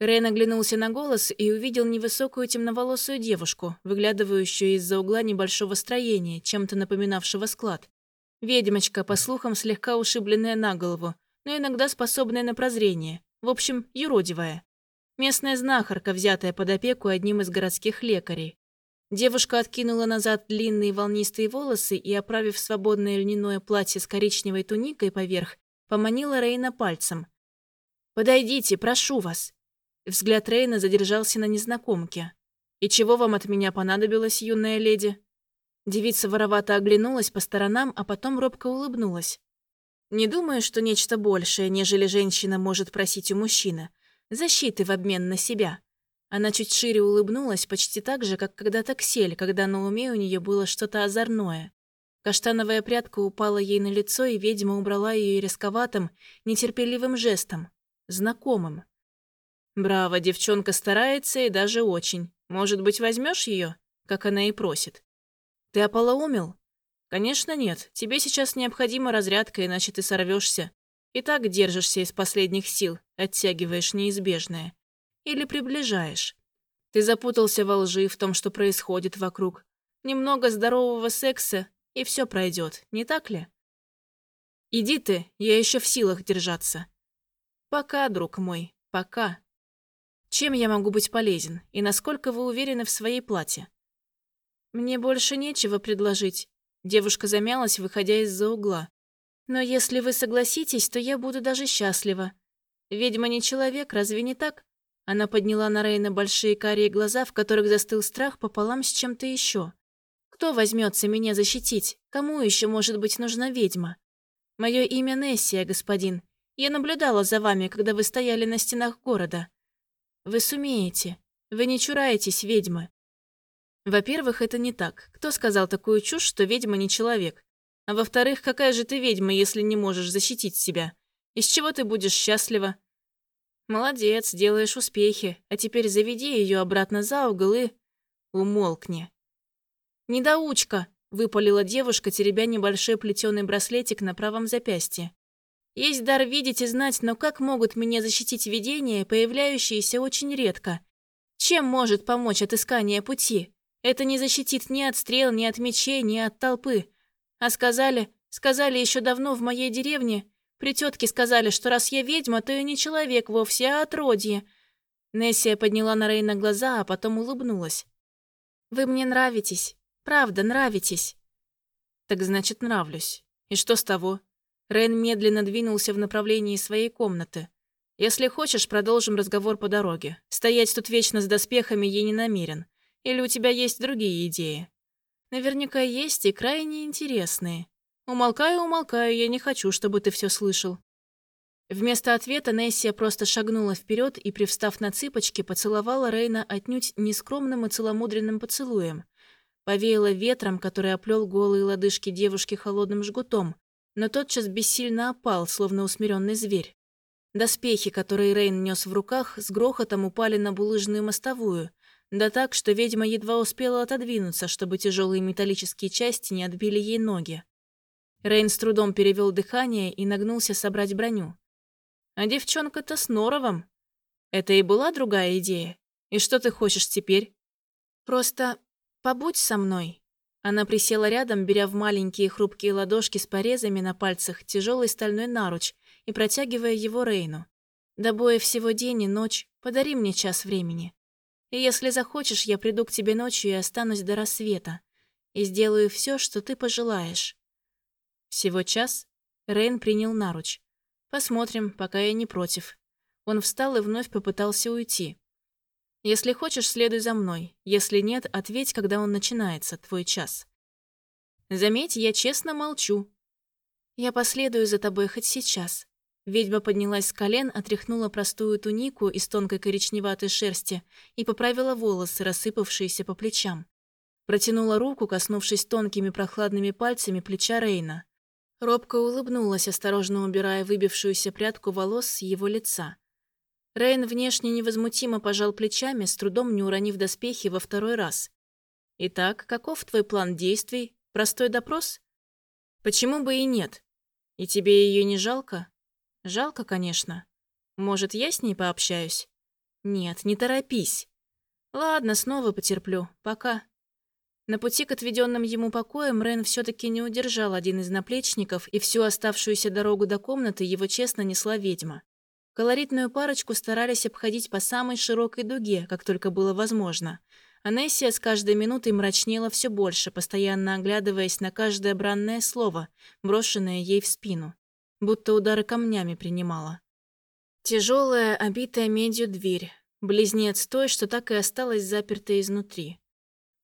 Рейн оглянулся на голос и увидел невысокую темноволосую девушку, выглядывающую из-за угла небольшого строения, чем-то напоминавшего склад. Ведьмочка, по слухам, слегка ушибленная на голову, но иногда способная на прозрение. В общем, юродивая. Местная знахарка, взятая под опеку одним из городских лекарей. Девушка откинула назад длинные волнистые волосы и, оправив свободное льняное платье с коричневой туникой поверх, поманила Рейна пальцем. «Подойдите, прошу вас». Взгляд Рейна задержался на незнакомке. «И чего вам от меня понадобилось, юная леди?» Девица воровато оглянулась по сторонам, а потом робко улыбнулась. «Не думаю, что нечто большее, нежели женщина может просить у мужчины. Защиты в обмен на себя. Она чуть шире улыбнулась, почти так же, как когда-то Ксель, когда на уме у нее было что-то озорное. Каштановая прядка упала ей на лицо, и ведьма убрала ее рисковатым, нетерпеливым жестом. Знакомым. «Браво, девчонка старается и даже очень. Может быть, возьмешь ее, как она и просит?» «Ты ополоумел?» «Конечно нет. Тебе сейчас необходима разрядка, иначе ты сорвешься. И так держишься из последних сил, оттягиваешь неизбежное. Или приближаешь. Ты запутался во лжи в том, что происходит вокруг. Немного здорового секса, и все пройдет, не так ли? Иди ты, я еще в силах держаться. Пока, друг мой, пока. Чем я могу быть полезен, и насколько вы уверены в своей плате? Мне больше нечего предложить. Девушка замялась, выходя из-за угла. Но если вы согласитесь, то я буду даже счастлива. Ведьма не человек, разве не так? Она подняла на Рейна большие карие глаза, в которых застыл страх пополам с чем-то еще. «Кто возьмется меня защитить? Кому еще может быть нужна ведьма? Мое имя Нессия, господин. Я наблюдала за вами, когда вы стояли на стенах города. Вы сумеете. Вы не чураетесь ведьмы. Во-первых, это не так. Кто сказал такую чушь, что ведьма не человек? А во-вторых, какая же ты ведьма, если не можешь защитить себя? Из чего ты будешь счастлива? «Молодец, делаешь успехи, а теперь заведи ее обратно за угол и...» «Умолкни». «Недоучка!» — выпалила девушка, теребя небольшой плетеный браслетик на правом запястье. «Есть дар видеть и знать, но как могут меня защитить видения, появляющиеся очень редко? Чем может помочь отыскание пути? Это не защитит ни от стрел, ни от мечей, ни от толпы. А сказали, сказали еще давно в моей деревне, при тетке сказали, что раз я ведьма, то и не человек вовсе, а отродье. Нессия подняла на Рейна глаза, а потом улыбнулась. «Вы мне нравитесь. Правда, нравитесь». «Так значит, нравлюсь. И что с того?» Рейн медленно двинулся в направлении своей комнаты. «Если хочешь, продолжим разговор по дороге. Стоять тут вечно с доспехами я не намерен. Или у тебя есть другие идеи?» «Наверняка есть и крайне интересные. «Умолкаю, умолкаю, я не хочу, чтобы ты все слышал». Вместо ответа Нессия просто шагнула вперед и, привстав на цыпочки, поцеловала Рейна отнюдь нескромным и целомудренным поцелуем. Повеяло ветром, который оплел голые лодыжки девушки холодным жгутом, но тотчас бессильно опал, словно усмиренный зверь. Доспехи, которые Рейн нес в руках, с грохотом упали на булыжную мостовую, да так, что ведьма едва успела отодвинуться, чтобы тяжелые металлические части не отбили ей ноги. Рейн с трудом перевел дыхание и нагнулся собрать броню. А девчонка-то с норовом. Это и была другая идея. И что ты хочешь теперь? Просто побудь со мной. Она присела рядом, беря в маленькие хрупкие ладошки с порезами на пальцах тяжелый стальной наруч и протягивая его Рейну. До боя всего день и ночь, подари мне час времени. И если захочешь, я приду к тебе ночью и останусь до рассвета. И сделаю все, что ты пожелаешь. Всего час Рейн принял наруч. Посмотрим, пока я не против. Он встал и вновь попытался уйти. Если хочешь, следуй за мной. Если нет, ответь, когда он начинается, твой час. Заметь, я честно молчу. Я последую за тобой хоть сейчас. Ведьма поднялась с колен, отряхнула простую тунику из тонкой коричневатой шерсти и поправила волосы, рассыпавшиеся по плечам. Протянула руку, коснувшись тонкими прохладными пальцами плеча Рейна. Робко улыбнулась, осторожно убирая выбившуюся прядку волос с его лица. Рейн внешне невозмутимо пожал плечами, с трудом не уронив доспехи во второй раз. «Итак, каков твой план действий? Простой допрос?» «Почему бы и нет? И тебе ее не жалко?» «Жалко, конечно. Может, я с ней пообщаюсь?» «Нет, не торопись. Ладно, снова потерплю. Пока». На пути к отведенным ему покоям Рен все-таки не удержал один из наплечников, и всю оставшуюся дорогу до комнаты его честно несла ведьма. Колоритную парочку старались обходить по самой широкой дуге, как только было возможно. Анессия с каждой минутой мрачнела все больше, постоянно оглядываясь на каждое бранное слово, брошенное ей в спину, будто удары камнями принимала. Тяжелая, обитая медью дверь, близнец той, что так и осталась запертой изнутри.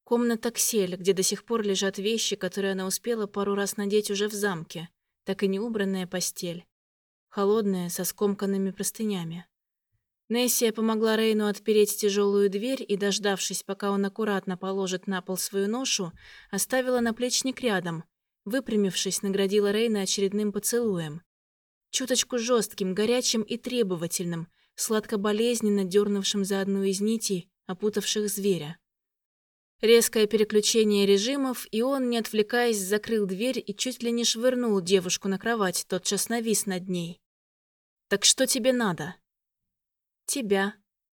Комната Ксель, где до сих пор лежат вещи, которые она успела пару раз надеть уже в замке, так и неубранная постель, холодная, со скомканными простынями. Нессия помогла Рейну отпереть тяжелую дверь и, дождавшись, пока он аккуратно положит на пол свою ношу, оставила наплечник рядом, выпрямившись, наградила Рейна очередным поцелуем. Чуточку жестким, горячим и требовательным, сладко-болезненно дернувшим за одну из нитей, опутавших зверя. Резкое переключение режимов, и он, не отвлекаясь, закрыл дверь и чуть ли не швырнул девушку на кровать, тотчас навис над ней. «Так что тебе надо?» «Тебя».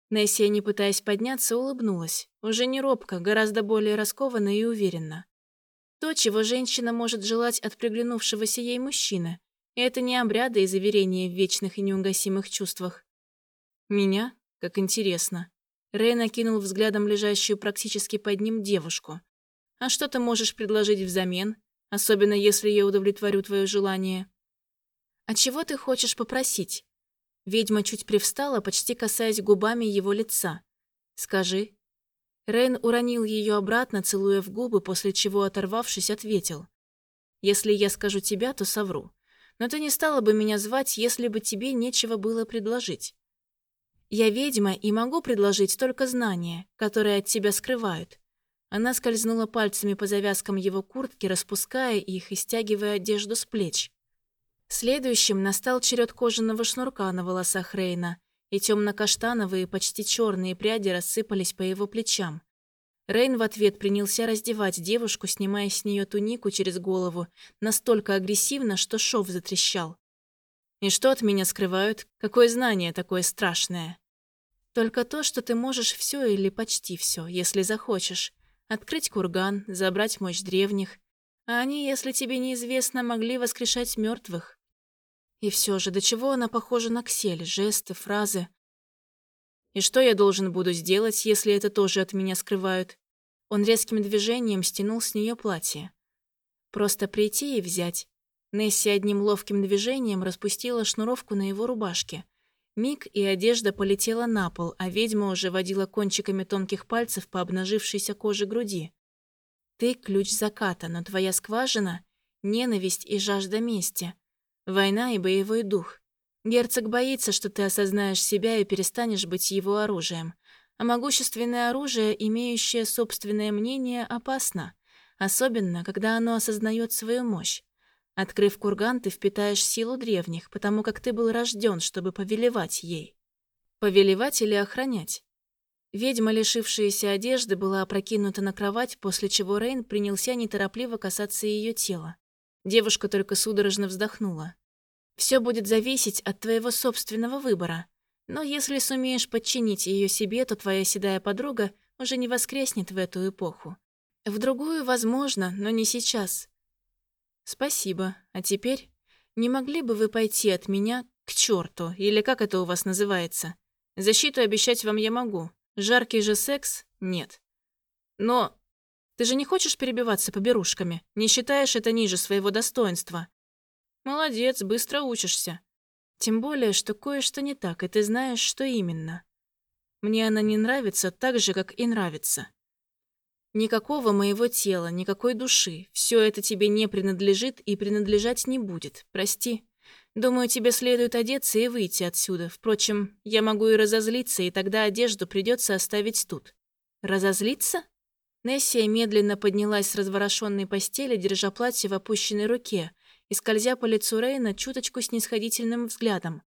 Нессия, не пытаясь подняться, улыбнулась. Уже не робко, гораздо более раскованно и уверенно. То, чего женщина может желать от приглянувшегося ей мужчины. И это не обряды и заверения в вечных и неугасимых чувствах. Меня? Как интересно. Рэй накинул взглядом лежащую практически под ним девушку. «А что ты можешь предложить взамен, особенно если я удовлетворю твое желание?» «А чего ты хочешь попросить?» Ведьма чуть привстала, почти касаясь губами его лица. «Скажи». Рейн уронил ее обратно, целуя в губы, после чего, оторвавшись, ответил. «Если я скажу тебя, то совру. Но ты не стала бы меня звать, если бы тебе нечего было предложить. Я ведьма и могу предложить только знания, которые от тебя скрывают». Она скользнула пальцами по завязкам его куртки, распуская их и стягивая одежду с плеч. Следующим настал черед кожаного шнурка на волосах Рейна, и темно-каштановые, почти черные пряди рассыпались по его плечам. Рейн в ответ принялся раздевать девушку, снимая с нее тунику через голову, настолько агрессивно, что шов затрещал. «И что от меня скрывают? Какое знание такое страшное?» «Только то, что ты можешь все или почти все, если захочешь. Открыть курган, забрать мощь древних. А они, если тебе неизвестно, могли воскрешать мертвых. И все же, до чего она похожа на Ксель, жесты, фразы. И что я должен буду сделать, если это тоже от меня скрывают? Он резким движением стянул с нее платье. Просто прийти и взять. Несси одним ловким движением распустила шнуровку на его рубашке. Миг, и одежда полетела на пол, а ведьма уже водила кончиками тонких пальцев по обнажившейся коже груди. «Ты — ключ заката, но твоя скважина — ненависть и жажда мести. Война и боевой дух. Герцог боится, что ты осознаешь себя и перестанешь быть его оружием. А могущественное оружие, имеющее собственное мнение, опасно. Особенно, когда оно осознает свою мощь. Открыв курган, ты впитаешь силу древних, потому как ты был рожден, чтобы повелевать ей. Повелевать или охранять? Ведьма, лишившаяся одежды, была опрокинута на кровать, после чего Рейн принялся неторопливо касаться ее тела. Девушка только судорожно вздохнула. «Все будет зависеть от твоего собственного выбора. Но если сумеешь подчинить ее себе, то твоя седая подруга уже не воскреснет в эту эпоху. В другую, возможно, но не сейчас». «Спасибо. А теперь не могли бы вы пойти от меня к черту, или как это у вас называется? Защиту обещать вам я могу. Жаркий же секс — нет. Но ты же не хочешь перебиваться поберушками? Не считаешь это ниже своего достоинства? Молодец, быстро учишься. Тем более, что кое-что не так, и ты знаешь, что именно. Мне она не нравится так же, как и нравится. Никакого моего тела, никакой души. Все это тебе не принадлежит и принадлежать не будет. Прости. Думаю, тебе следует одеться и выйти отсюда. Впрочем, я могу и разозлиться, и тогда одежду придется оставить тут. Разозлиться? Нессия медленно поднялась с разворошенной постели, держа платье в опущенной руке и скользя по лицу Рейна чуточку снисходительным взглядом.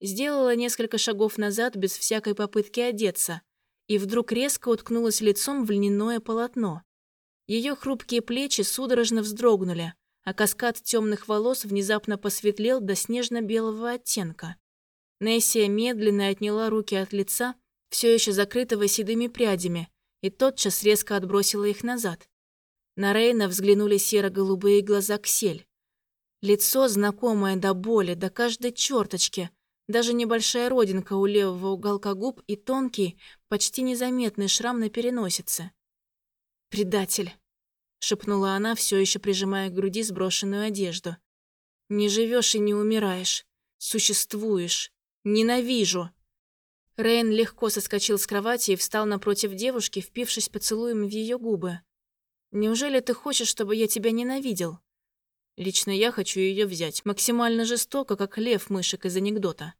Сделала несколько шагов назад без всякой попытки одеться и вдруг резко уткнулась лицом в льняное полотно. Ее хрупкие плечи судорожно вздрогнули, а каскад темных волос внезапно посветлел до снежно-белого оттенка. Нессия медленно отняла руки от лица, все еще закрытого седыми прядями, и тотчас резко отбросила их назад. На Рейна взглянули серо-голубые глаза Ксель. Лицо, знакомое до боли, до каждой черточки, Даже небольшая родинка у левого уголка губ и тонкий, почти незаметный шрам на переносице. «Предатель!» — шепнула она, все еще прижимая к груди сброшенную одежду. «Не живешь и не умираешь. Существуешь. Ненавижу!» Рейн легко соскочил с кровати и встал напротив девушки, впившись поцелуем в ее губы. «Неужели ты хочешь, чтобы я тебя ненавидел?» «Лично я хочу ее взять, максимально жестоко, как лев-мышек из анекдота.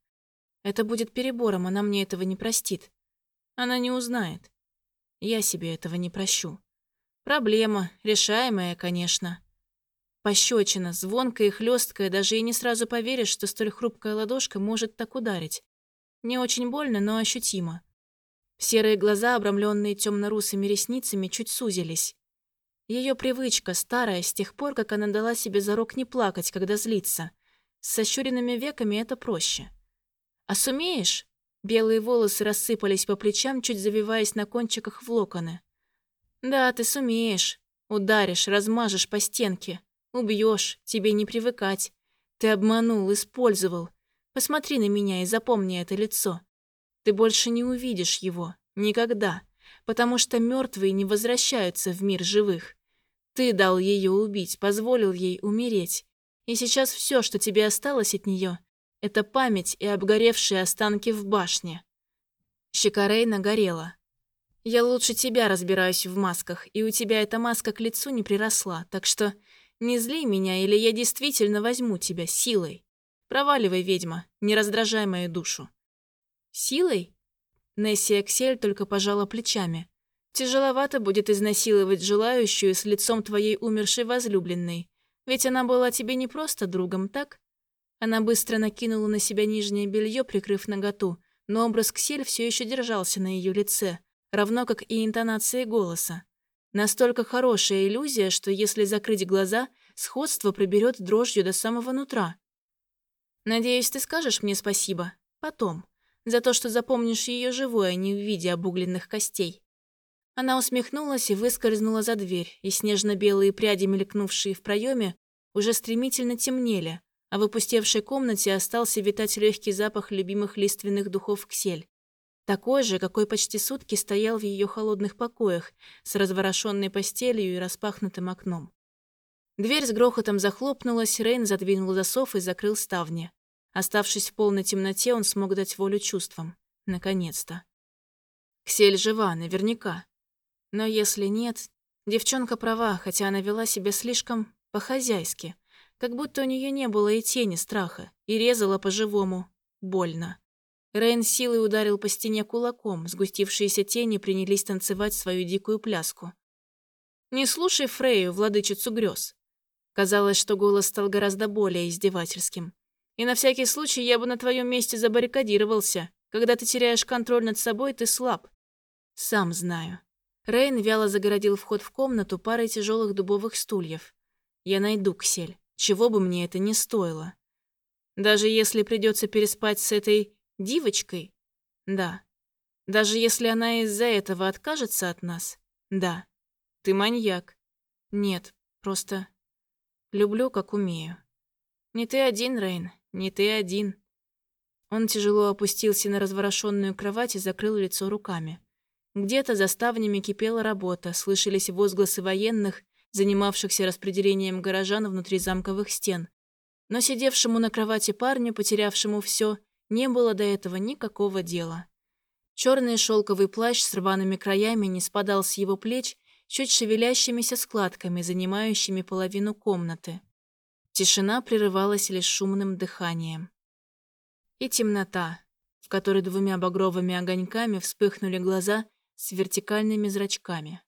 Это будет перебором, она мне этого не простит. Она не узнает. Я себе этого не прощу. Проблема, решаемая, конечно. Пощечина, звонкая и хлесткая, даже и не сразу поверишь, что столь хрупкая ладошка может так ударить. Не очень больно, но ощутимо. Серые глаза, обрамленные темно-русыми ресницами, чуть сузились. Ее привычка, старая, с тех пор, как она дала себе зарок не плакать, когда злится. С сощуренными веками это проще. А сумеешь? Белые волосы рассыпались по плечам, чуть завиваясь на кончиках в локоны. Да, ты сумеешь. Ударишь, размажешь по стенке. Убьешь, тебе не привыкать. Ты обманул, использовал, Посмотри на меня и запомни это лицо. Ты больше не увидишь его. Никогда. Потому что мертвые не возвращаются в мир живых. Ты дал ее убить, позволил ей умереть. И сейчас все, что тебе осталось от нее, это память и обгоревшие останки в башне. Щека Рейна горела. Я лучше тебя разбираюсь в масках, и у тебя эта маска к лицу не приросла, так что не зли меня, или я действительно возьму тебя силой. Проваливай, ведьма, не раздражай мою душу. Силой? Несси Эксель только пожала плечами. Тяжеловато будет изнасиловать желающую с лицом твоей умершей возлюбленной. Ведь она была тебе не просто другом, так? Она быстро накинула на себя нижнее белье, прикрыв наготу, но образ Ксель все еще держался на ее лице, равно как и интонации голоса. Настолько хорошая иллюзия, что если закрыть глаза, сходство проберет дрожью до самого нутра. Надеюсь, ты скажешь мне спасибо. Потом. За то, что запомнишь ее живой, а не в виде обугленных костей. Она усмехнулась и выскользнула за дверь, и снежно-белые пряди, мелькнувшие в проеме, уже стремительно темнели, а в опустевшей комнате остался витать легкий запах любимых лиственных духов ксель. Такой же, какой почти сутки стоял в ее холодных покоях, с разворошенной постелью и распахнутым окном. Дверь с грохотом захлопнулась, Рейн задвинул засов и закрыл ставни. Оставшись в полной темноте, он смог дать волю чувствам. Наконец-то. Ксель жива, наверняка. Но если нет... Девчонка права, хотя она вела себя слишком по-хозяйски, как будто у нее не было и тени страха, и резала по-живому. Больно. Рейн силой ударил по стене кулаком, сгустившиеся тени принялись танцевать свою дикую пляску. «Не слушай Фрею, владычицу грез. Казалось, что голос стал гораздо более издевательским. «И на всякий случай я бы на твоем месте забаррикадировался. Когда ты теряешь контроль над собой, ты слаб». «Сам знаю». Рейн вяло загородил вход в комнату парой тяжелых дубовых стульев. «Я найду Ксель, чего бы мне это ни стоило. Даже если придется переспать с этой девочкой? Да. Даже если она из-за этого откажется от нас? Да. Ты маньяк. Нет, просто Люблю, как умею. Не ты один, Рейн, не ты один. Он тяжело опустился на разворошенную кровать и закрыл лицо руками. Где-то за ставнями кипела работа, слышались возгласы военных, занимавшихся распределением горожан внутри замковых стен. Но сидевшему на кровати парню, потерявшему все, не было до этого никакого дела. Черный шелковый плащ с рваными краями не спадал с его плеч чуть шевелящимися складками, занимающими половину комнаты. Тишина прерывалась лишь шумным дыханием. И темнота, в которой двумя багровыми огоньками вспыхнули глаза с вертикальными зрачками.